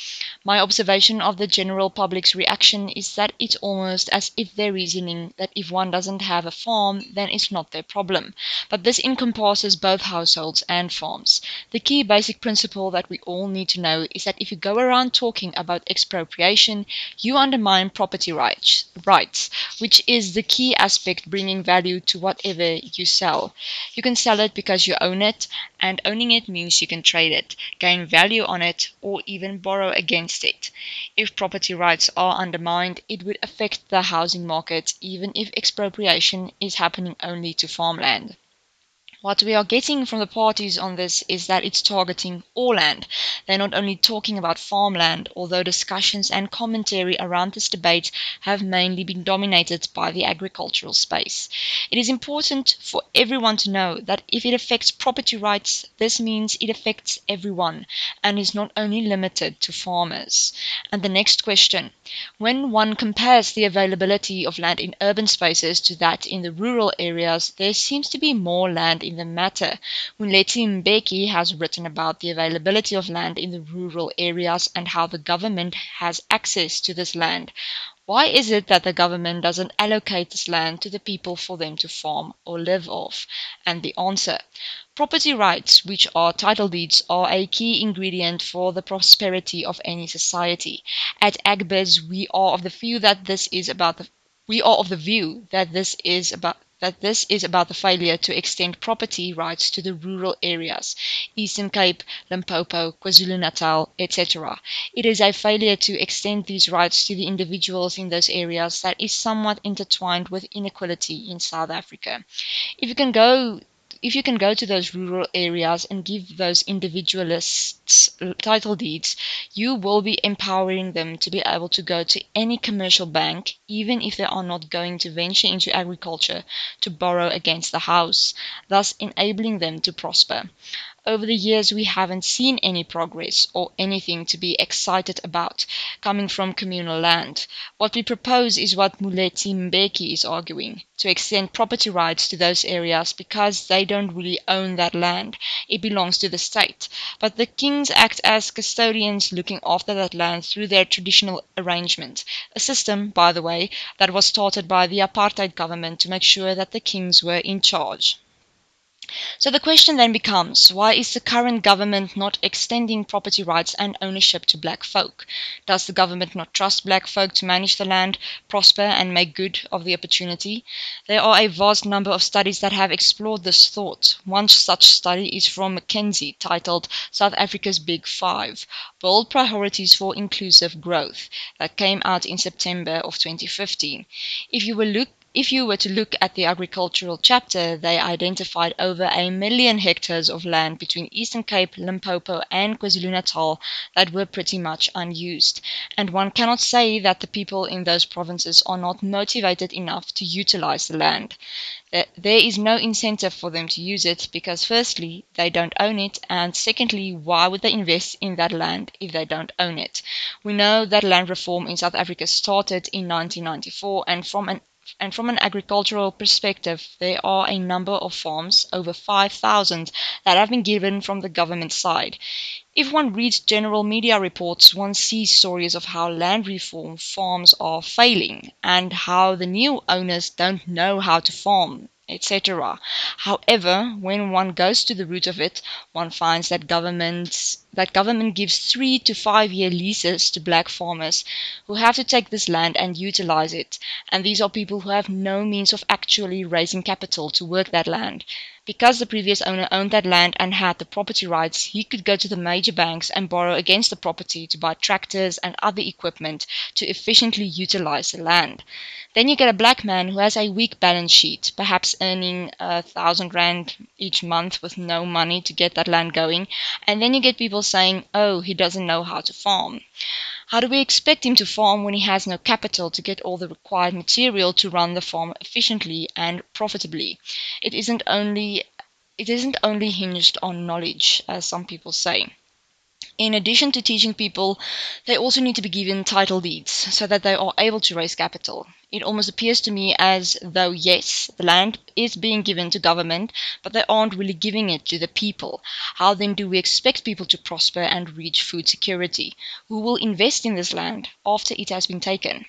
My observation of the general public's reaction is that it's almost as if they're reasoning that if one doesn't have a farm, then it's not their problem. But this encompasses both households and farms. The key basic principle that we all need to know is that if you go around talking about expropriation, you undermine property rights, rights, which is the key aspect bringing value to whatever you sell. You can sell it because you own it, and owning it means you can trade it, gain value on it, or even borrow against it. If property rights are undermined, it would affect the housing market, even if expropriation is happening only to farmland. What we are getting from the parties on this is that it's targeting all land. They're not only talking about farmland, although discussions and commentary around this debate have mainly been dominated by the agricultural space. It is important for everyone to know that if it affects property rights, this means it affects everyone and is not only limited to farmers. And the next question when one compares the availability of land in urban spaces to that in the rural areas, there seems to be more land in the matter. Muleti Mbeki has written about the availability of land in the rural areas and how the government has access to this land. Why is it that the government doesn't allocate this land to the people for them to farm or live off? And the answer Property rights, which are title deeds, are a key ingredient for the prosperity of any society. At Agbiz, we are of the view that this is about the we are of the view that this is about that this is about the failure to extend property rights to the rural areas, Eastern Cape, Limpopo, KwaZulu-Natal, etc. It is a failure to extend these rights to the individuals in those areas that is somewhat intertwined with inequality in South Africa. If you can go if you can go to those rural areas and give those individualists title deeds, you will be empowering them to be able to go to any commercial bank, even if they are not going to venture into agriculture, to borrow against the house, thus enabling them to prosper. Over the years, we haven't seen any progress or anything to be excited about coming from communal land. What we propose is what Muleti Mbeki is arguing to extend property rights to those areas because they don't really own that land. It belongs to the state. But the kings act as custodians looking after that land through their traditional arrangement. A system, by the way, that was started by the apartheid government to make sure that the kings were in charge. So the question then becomes why is the current government not extending property rights and ownership to black folk? Does the government not trust black folk to manage the land, prosper, and make good of the opportunity? There are a vast number of studies that have explored this thought. One such study is from McKinsey titled South Africa's Big Five Bold Priorities for Inclusive Growth that came out in September of 2015. If you will look if you were to look at the agricultural chapter, they identified over a million hectares of land between Eastern Cape, Limpopo, and KwaZulu-Natal that were pretty much unused. And one cannot say that the people in those provinces are not motivated enough to utilize the land. There is no incentive for them to use it because, firstly, they don't own it, and secondly, why would they invest in that land if they don't own it? We know that land reform in South Africa started in 1994, and from an and from an agricultural perspective, there are a number of farms, over 5,000, that have been given from the government side. If one reads general media reports, one sees stories of how land reform farms are failing and how the new owners don't know how to farm etc. However, when one goes to the root of it, one finds that government that government gives three to five year leases to black farmers who have to take this land and utilize it. And these are people who have no means of actually raising capital to work that land. Because the previous owner owned that land and had the property rights, he could go to the major banks and borrow against the property to buy tractors and other equipment to efficiently utilize the land. Then you get a black man who has a weak balance sheet, perhaps earning a thousand rand each month with no money to get that land going. And then you get people saying, oh, he doesn't know how to farm. How do we expect him to farm when he has no capital to get all the required material to run the farm efficiently and profitably? It isn't only it isn't only hinged on knowledge, as some people say. In addition to teaching people, they also need to be given title deeds so that they are able to raise capital. It almost appears to me as though, yes, the land is being given to government, but they aren't really giving it to the people. How then do we expect people to prosper and reach food security? Who will invest in this land after it has been taken?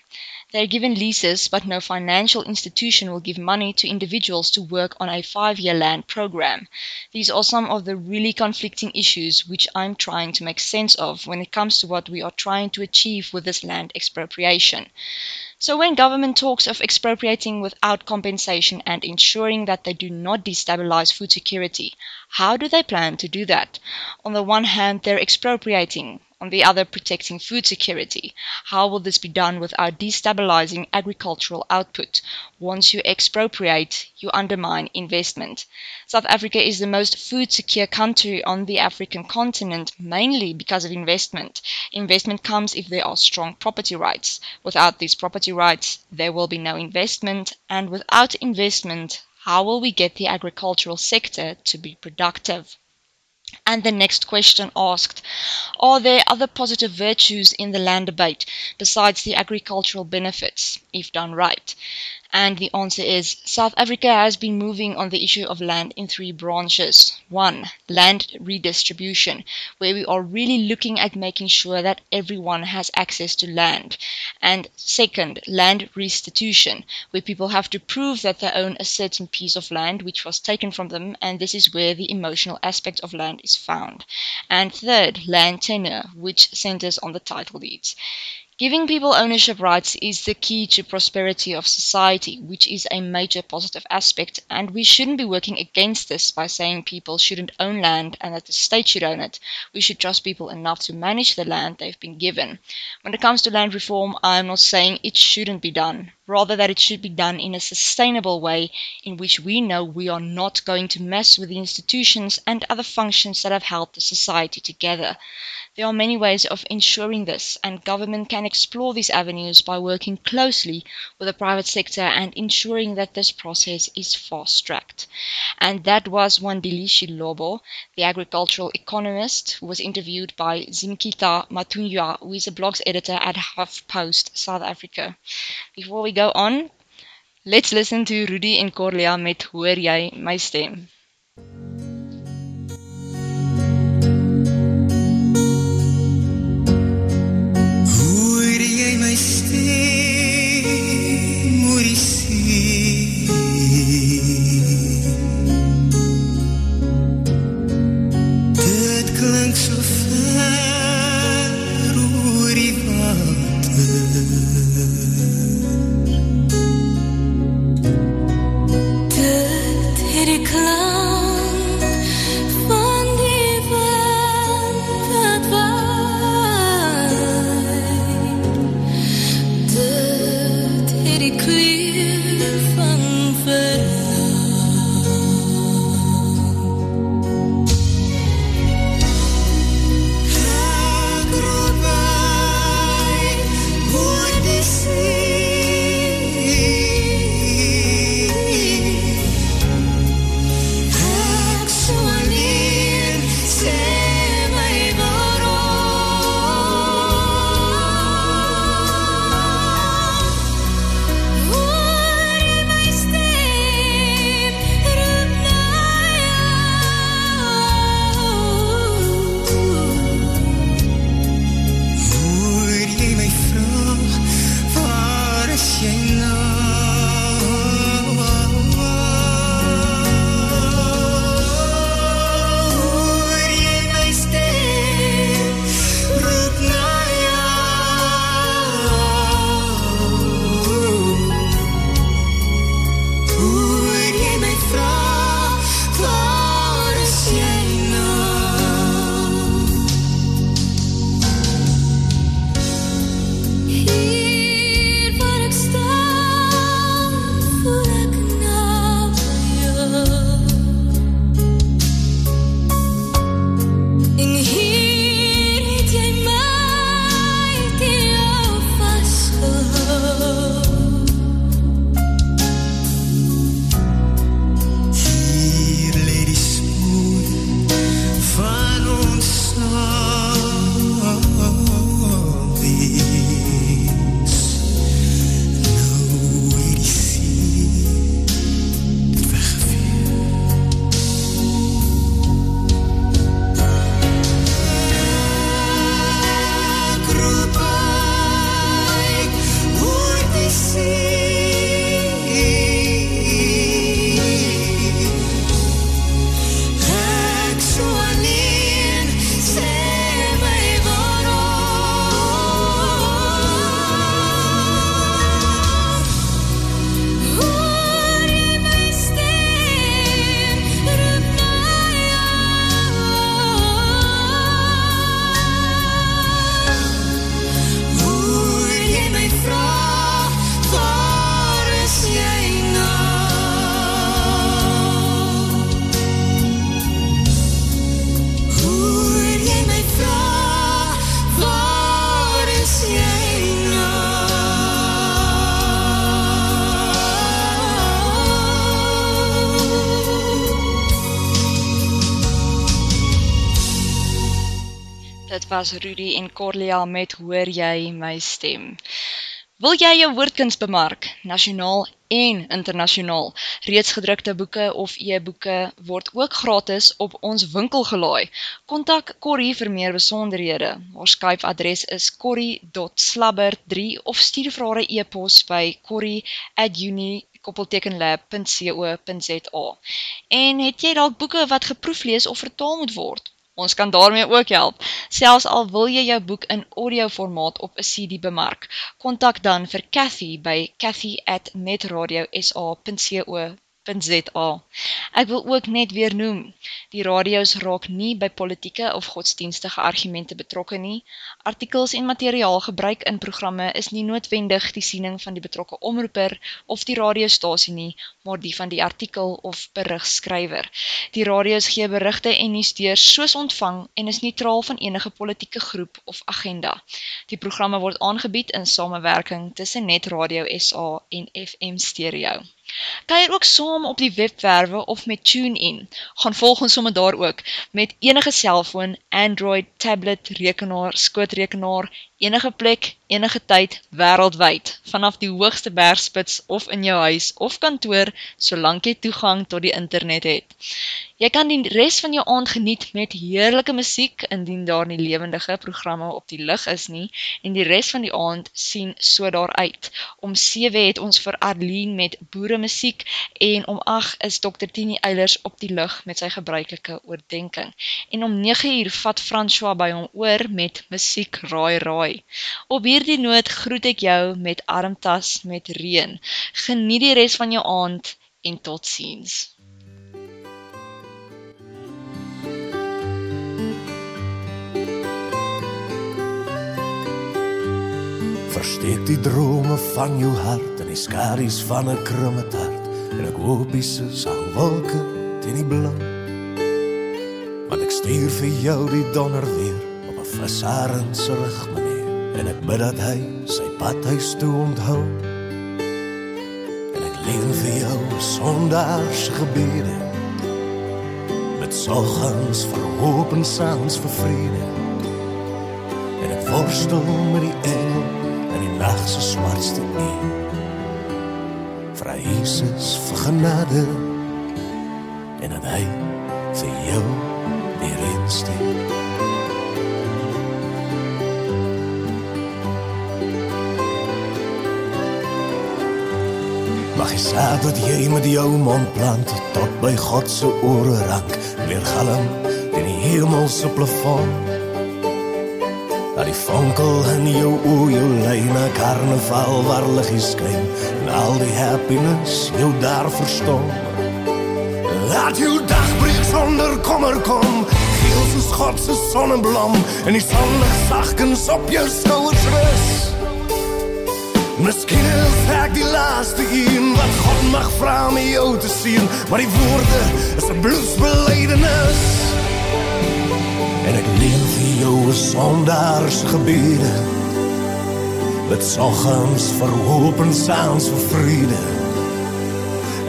They are given leases, but no financial institution will give money to individuals to work on a five year land program. These are some of the really conflicting issues which I'm trying to make sense of when it comes to what we are trying to achieve with this land expropriation. So, when government talks of expropriating without compensation and ensuring that they do not destabilize food security, how do they plan to do that? On the one hand, they're expropriating, on the other, protecting food security. How will this be done without destabilizing agricultural output? Once you expropriate, you undermine investment. South Africa is the most food secure country on the African continent, mainly because of investment. Investment comes if there are strong property rights. Without these property rights, there will be no investment, and without investment, how will we get the agricultural sector to be productive? And the next question asked Are there other positive virtues in the land debate besides the agricultural benefits, if done right? And the answer is South Africa has been moving on the issue of land in three branches. One, land redistribution, where we are really looking at making sure that everyone has access to land. And second, land restitution, where people have to prove that they own a certain piece of land which was taken from them, and this is where the emotional aspect of land is found. And third, land tenure, which centers on the title deeds. Giving people ownership rights is the key to prosperity of society, which is a major positive aspect, and we shouldn't be working against this by saying people shouldn't own land and that the state should own it. We should trust people enough to manage the land they've been given. When it comes to land reform, I'm not saying it shouldn't be done, rather that it should be done in a sustainable way in which we know we are not going to mess with the institutions and other functions that have held the society together. There are many ways of ensuring this, and government can explore these avenues by working closely with the private sector and ensuring that this process is fast tracked. And that was Wandile Lobo, the agricultural economist, who was interviewed by Zimkita Matunya, who is a blogs editor at HuffPost South Africa. Before we go on, let's listen to Rudy en Corlia met Hoor jy. Was Rudy en Corlia met Hoor jy my stem. Wil jy jou woordkuns bemark, nasionaal en internasionaal? Reeds gedrukte boeke of e-boeke word ook gratis op ons winkel gelaai. Kontak Corrie vir meer besonderhede. Haar Skype adres is corrie.slabber3 of stuur vir haar 'n e-pos by corrie@uni koppeltekenlab.co.za. En het jy dalk boeke wat geproeflees of vertaal moet word? Ons kan daarmee ook help. Selfs al wil jy jou boek in audio formaat op 'n CD bemark, kontak dan vir Cathy by cathy@netradio.sa.co.za. Ek wil ook net weer noem, die radio's raak nie by politieke of godsdienstige argumente betrokke nie. Artikels en materiaal gebruik in programme is nie noodwendig die siening van die betrokke omroeper of die radiostasie nie, maar die van die artikel of berigskrywer. Die radio's gee berigte en nuus deur soos ontvang en is neutraal van enige politieke groep of agenda. Die programme word aangebied in samewerking tussen Net Radio SA en FM Stereo. Kuier ook saam op die webwerwe of met TuneIn. Gaan volg ons sommer daar ook met enige selfoon, Android, tablet, rekenaar, skootrekenaar, enige plek, enige tyd, wêreldwyd, vanaf die hoogste bergspits of in jou huis of kantoor, solank jy toegang tot die internet het. Jy kan die res van jou aand geniet met heerlike musiek indien daar nie lewendige programme op die lug is nie en die res van die aand sien so daaruit. Om 7 het ons vir Arlene met boere musiek en om 8 is Dr Tini Eilers op die lug met sy gebruikelike oordeenking. En om 9 uur vat François by hom oor met musiek raai raai. Op hierdie noot groet ek jou met armtas met reën. Geniet die res van jou aand en totsiens. Versteek die drome van jou hart en die skadu's van 'n krumme taart en ek hoop dis sal wolke teen die blou. Want ek stuur vir jou die donder weer op 'n visarend se rug meneer en ek bid dat hy sy pad huis toe onthou. En ek leen vir jou sondaars gebede met sorgens vir hoop en sans vir vrede. En ek worstel met die engel in die nag se swartste uur. Vra Jesus vir genade en dat hy vir jou weer instuur. Mag jy saad wat jy met jou mond plant tot by God se ore rank, weer galm in die hemelse plafond. Dat die vonkel in jou oë jou lei na karnaval waar liggies skyn en al die happiness jou daar verstom. Laat jou dag breek sonder kommer kom, geel soos God se sonneblom en die sonlig sagkens op jou skouers rus. Miskien is ek die laaste een wat God mag vra om jou te sien, maar die woorde is 'n bloedsbelydenis. En ek leen vir jou 'n sondaars gebede. Met sorgens vir hoop en saans vir vrede.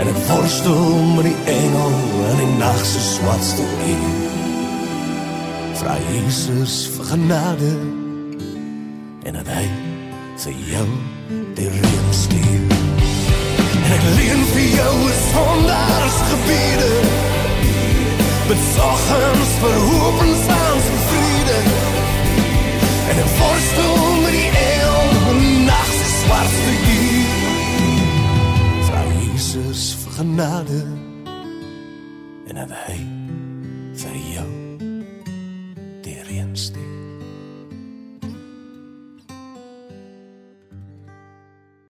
En ek worstel met die engel in die nag se swartste uur. Vra Jesus vir genade en dat hy vir jou die reën stuur. En ek leen vir jou 'n sondaars gebede. Met sorgens vir hoop en saans vir vrede. En ek worstel met die eeuw in die nacht se swartste uur. Vra Jesus vir genade en dat hy